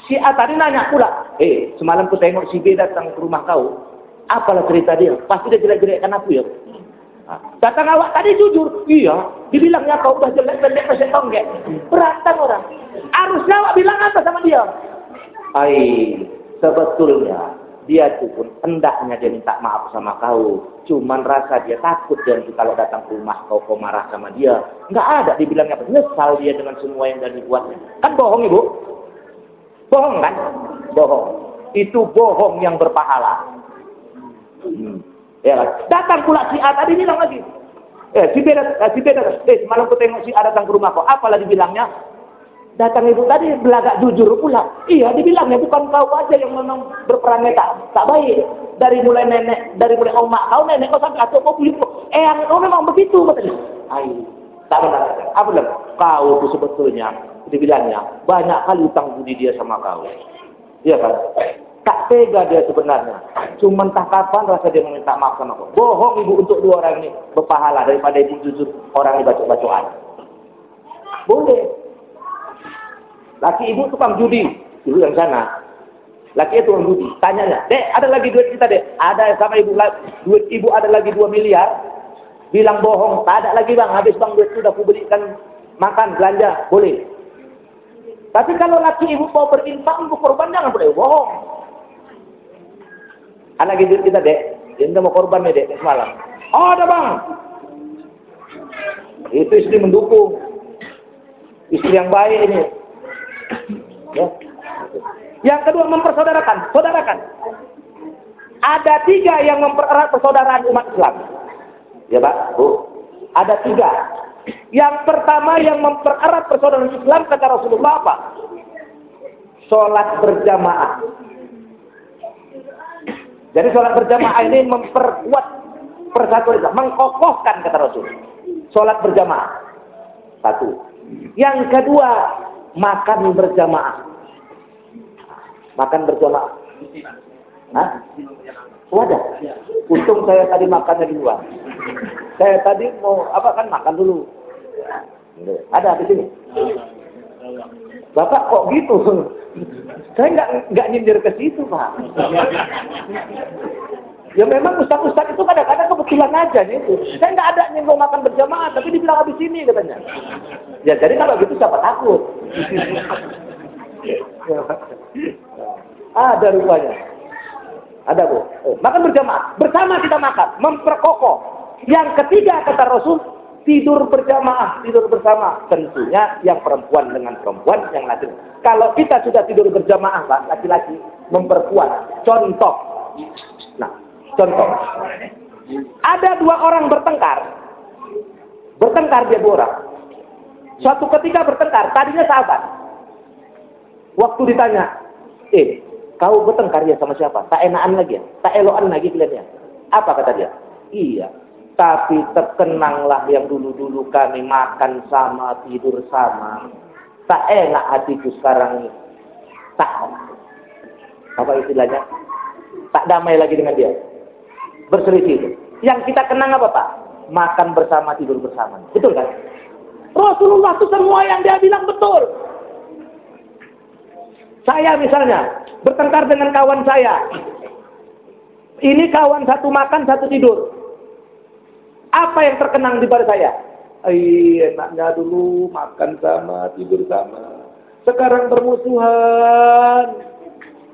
Si A tadi nanya pula eh semalam ku tengok si B datang ke rumah kau Apalah cerita dia? Pasti dia jelek-jelekkan aku ya. Datang awak tadi jujur. Iya. Dibilangnya kau udah jelek jelek masih tonggek. Berantem orang. Harusnya awak bilang apa sama dia? Hai, sebetulnya dia tuh pun hendaknya dia minta maaf sama kau. Cuman rasa dia takut dan kalau datang ke rumah kau kau marah sama dia. Enggak ada dibilangnya nyesal dia dengan semua yang dari buatnya. Kan bohong ibu? Bohong kan? Bohong. Itu bohong yang berpahala. Ya, datang pula si A tadi bilang lagi. Eh, si B, eh, si B. Eh, semalam aku tengok si A datang ke rumah kau. Apa lagi bilangnya? Datang ibu tadi belagak jujur pula. Iya, dibilangnya bukan kau aja yang memang berperan tak, tak baik. Dari mulai nenek, dari mulai omak kau, nenek kau sampai atuk kau punya Eh, kau memang begitu katanya. Ayo, tak benar. Apa? Kau itu sebetulnya, dibilangnya banyak kali utang budi dia sama kau. Iya kan? Tak tega dia sebenarnya. Cuma entah kapan rasa dia meminta maaf sama aku. Bohong ibu untuk dua orang ini berpahala daripada ibu jujur orang ini baca-bacaan. Boleh. Laki ibu tukang judi. Ibu yang sana. Laki itu tukang judi. Tanya Dek, ada lagi duit kita, Dek? Ada sama ibu. Duit ibu ada lagi dua miliar. Bilang bohong. Tak ada lagi, Bang. Habis, Bang, duit sudah aku belikan makan, belanja. Boleh. Tapi kalau laki ibu mau berinfak untuk korban, jangan boleh bohong. Anak gitu kita dek, kita mau korban nih dek semalam. Oh ada bang. Itu istri mendukung. Istri yang baik ini. Ya. Yang kedua mempersaudarakan, saudarakan. Ada tiga yang mempererat persaudaraan umat Islam. Ya Pak, Bu. Ada tiga. Yang pertama yang mempererat persaudaraan Islam kata Rasulullah apa? Sholat berjamaah. Jadi sholat berjamaah ini memperkuat persatuan Islam, mengkokohkan kata Rasul. Sholat berjamaah. Satu. Yang kedua, makan berjamaah. Makan berjamaah. Hah? Wadah. Untung saya tadi makannya di luar. Saya tadi mau apa kan makan dulu. Ada di sini. Bapak kok gitu? <laughs> Saya nggak nggak nyindir ke situ, Pak. Ya memang ustaz-ustaz itu kadang-kadang kebetulan aja nih itu. Saya nggak ada nyinggung makan berjamaah, tapi dibilang habis ini katanya. Ya jadi kalau gitu siapa takut? ada rupanya. Ada bu. Oh, makan berjamaah. Bersama kita makan. Memperkokoh. Yang ketiga kata Rasul, tidur berjamaah, tidur bersama. Tentunya yang perempuan dengan perempuan, yang laki. Kalau kita sudah tidur berjamaah, laki-laki memperkuat. Contoh. Nah, contoh. Ada dua orang bertengkar. Bertengkar dia dua orang. Suatu ketika bertengkar, tadinya sahabat. Waktu ditanya, eh, kau bertengkar ya sama siapa? Tak enakan lagi ya? Tak elokan lagi kalian ya? Apa kata dia? Iya, tapi terkenanglah yang dulu-dulu kami makan sama, tidur sama. Tak enak hatiku sekarang ini. Tak. Apa istilahnya? Tak damai lagi dengan dia. Berselisih itu. Yang kita kenang apa Pak? Makan bersama, tidur bersama. Betul kan? Rasulullah itu semua yang dia bilang betul. Saya misalnya bertengkar dengan kawan saya. Ini kawan satu makan, satu tidur. Apa yang terkenang di pada saya? Iya, enaknya dulu makan sama, tidur sama. Sekarang bermusuhan.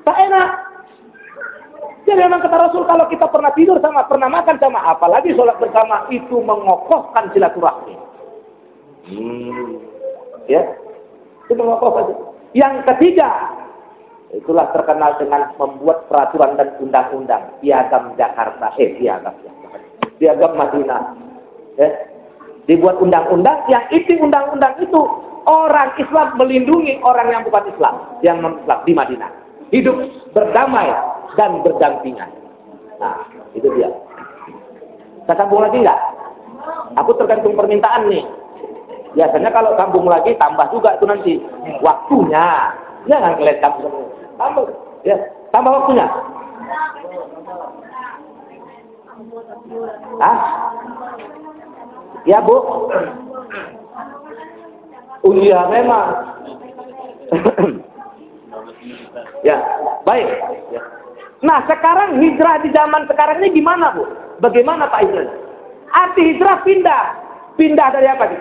Tak enak. Jadi memang kata Rasul kalau kita pernah tidur sama, pernah makan sama, apalagi sholat bersama itu mengokohkan silaturahmi. Hmm. Ya, itu mengokohkan. Yang ketiga, itulah terkenal dengan membuat peraturan dan undang-undang piagam Jakarta, eh piagam Jakarta, piagam Madinah. Ya. Dibuat undang-undang yang itu undang-undang itu orang Islam melindungi orang yang bukan Islam, yang non Islam di Madinah. Hidup berdamai dan berdampingan. Nah, itu dia. Saya sambung lagi enggak? Aku tergantung permintaan nih. Biasanya kalau sambung lagi tambah juga itu nanti waktunya. Jangan kalian sambung. Tambah, ya, tambah waktunya. Ah? Ya, Bu. Oh iya, memang. <clears throat> ya, baik. Nah sekarang hijrah di zaman sekarang ini gimana Bu? Bagaimana Pak Izan? Arti hijrah pindah. Pindah dari apa sih?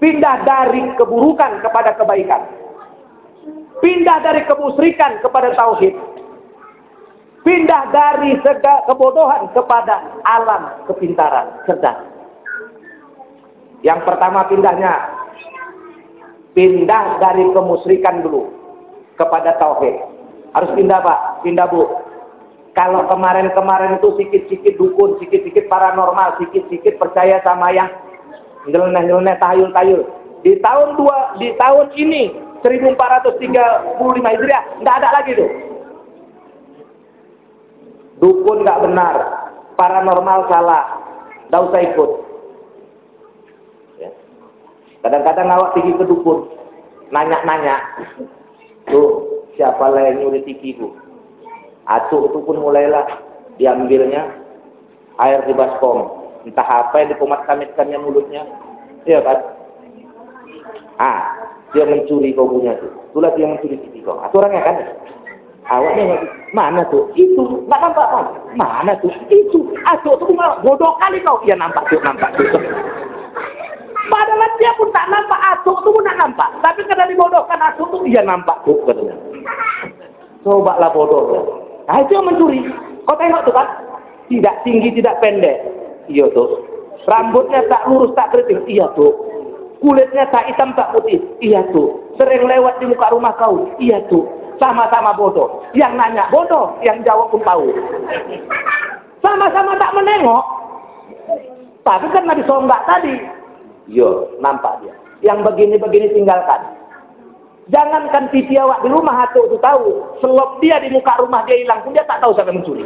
Pindah dari keburukan kepada kebaikan. Pindah dari kemusrikan kepada tauhid. Pindah dari segala kebodohan kepada alam kepintaran, cerdas. Yang pertama pindahnya, pindah dari kemusrikan dulu kepada tauhid. Harus pindah Pak, pindah Bu. Kalau kemarin-kemarin itu sikit-sikit dukun, sikit-sikit paranormal, sikit-sikit percaya sama yang nyeleneh-nyeleneh tayul-tayul. Di tahun dua, di tahun ini 1435 Hijriah nggak ada lagi tuh. Dukun nggak benar, paranormal salah, nggak usah ikut. Ya. Kadang-kadang awak tinggi ke dukun, nanya-nanya, tuh siapa lah yang nyuri tiki bu? Atuk itu pun mulailah diambilnya air di baskom. Entah apa yang dipomat-kamitkannya mulutnya. Iya kan? Ah, dia mencuri kau punya tuh. Itulah dia mencuri tiki kau. Itu kan? Awalnya mana tuh? Itu nggak nampak kan? Mana tuh? Itu atuk tuh bodoh kali kau. Iya nampak tuh, nampak tuh. <laughs> Padahal dia pun tak nampak atuk tuh pun tak nampak. Tapi karena dibodohkan atuk tuh dia nampak tuh katanya. Coba lah bodoh. Nah itu yang mencuri. Kau tengok tuh kan? Tidak tinggi, tidak pendek. Iya tuh. Rambutnya tak lurus, tak keriting. Iya tuh. Kulitnya tak hitam, tak putih. Iya tuh. Sering lewat di muka rumah kau. Iya tuh. Sama-sama bodoh. Yang nanya bodoh, yang jawab pun tahu. Sama-sama tak menengok. Tapi karena disonggak tadi. Yo, nampak dia. Yang begini-begini tinggalkan. Jangankan TV awak di rumah atau itu tahu. Selop dia di muka rumah dia hilang pun dia tak tahu siapa mencuri.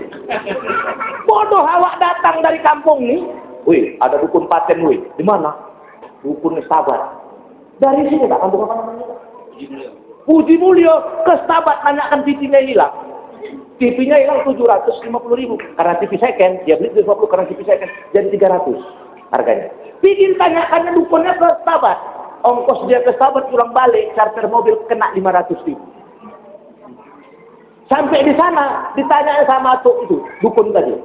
Bodoh awak datang dari kampung nih. Wih, ada dukun paten wih. Di mana? Dukun sabar. Dari sini tak kampung apa namanya? Puji Mulyo ke Stabat nanyakan TV-nya hilang. TV-nya hilang 750 ribu. Karena TV second, dia beli 20 karena TV second. Jadi 300 harganya. Bikin tanyakannya dukunnya ke Stabat ongkos dia ke Sabat pulang balik, charter mobil kena 500 ribu. Sampai di sana, ditanya sama tuh itu, dukun tadi.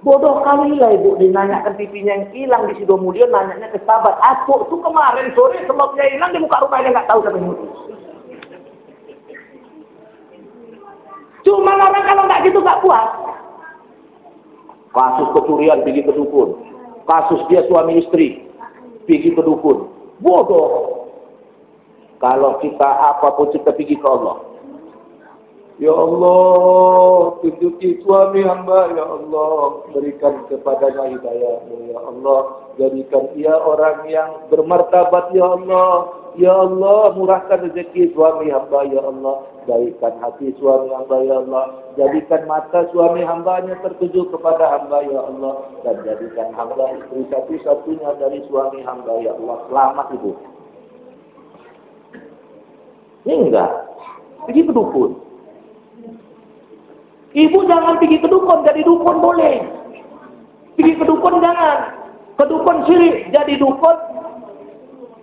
Bodoh kali lah ibu, dinanyakan TV-nya yang hilang di Sido Mulyo, nanyanya ke Sabat. Aku tuh kemarin sore sebabnya hilang di muka rumahnya nggak tahu siapa yang Cuma orang kalau nggak gitu nggak puas. Kasus kecurian pergi ke dukun. Kasus dia suami istri pergi ke dukun bodoh. Kalau kita apa pun kita pergi ke Allah. Ya Allah, tunjuki suami hamba, Ya Allah, berikan kepadanya hidayahmu, Ya Allah. Jadikan ia orang yang bermartabat, Ya Allah. Ya Allah, murahkan rezeki suami hamba, Ya Allah. Baikkan hati suami hamba, Ya Allah. Jadikan mata suami hambanya tertuju kepada hamba, Ya Allah. Dan jadikan hamba istri satu-satunya dari suami hamba, Ya Allah. Selamat ibu. Ini enggak. Pergi ke dukun. Ibu jangan pergi ke dukun, jadi dukun boleh. Pergi ke dukun jangan. Ke dukun syirik, jadi dukun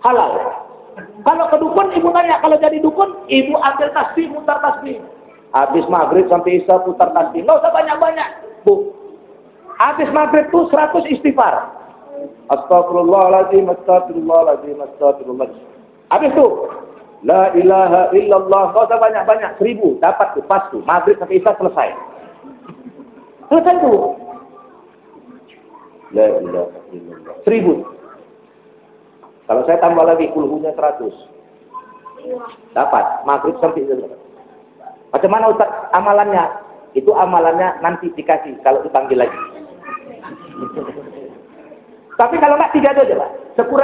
halal. Kalau ke dukun, ibu tanya, kalau jadi dukun, ibu ambil tasbih, putar tasbih. Habis maghrib sampai isya putar tasbih. Nggak usah banyak-banyak. Bu, habis maghrib tuh 100 istighfar. Astagfirullahaladzim, astagfirullahaladzim, astagfirullahaladzim. Habis tuh, La ilaha illallah. Kau usah banyak-banyak. Seribu. Dapat tuh. Pas tuh. Maghrib sampai isya selesai. Selesai tuh. La ilaha illallah. Seribu. Kalau saya tambah lagi kulhunya seratus. Dapat. Maghrib sampai itu. Macam mana Ustaz amalannya? Itu amalannya nanti dikasih kalau dipanggil lagi. <laughs> Tapi kalau nggak tiga aja Pak. Sekurang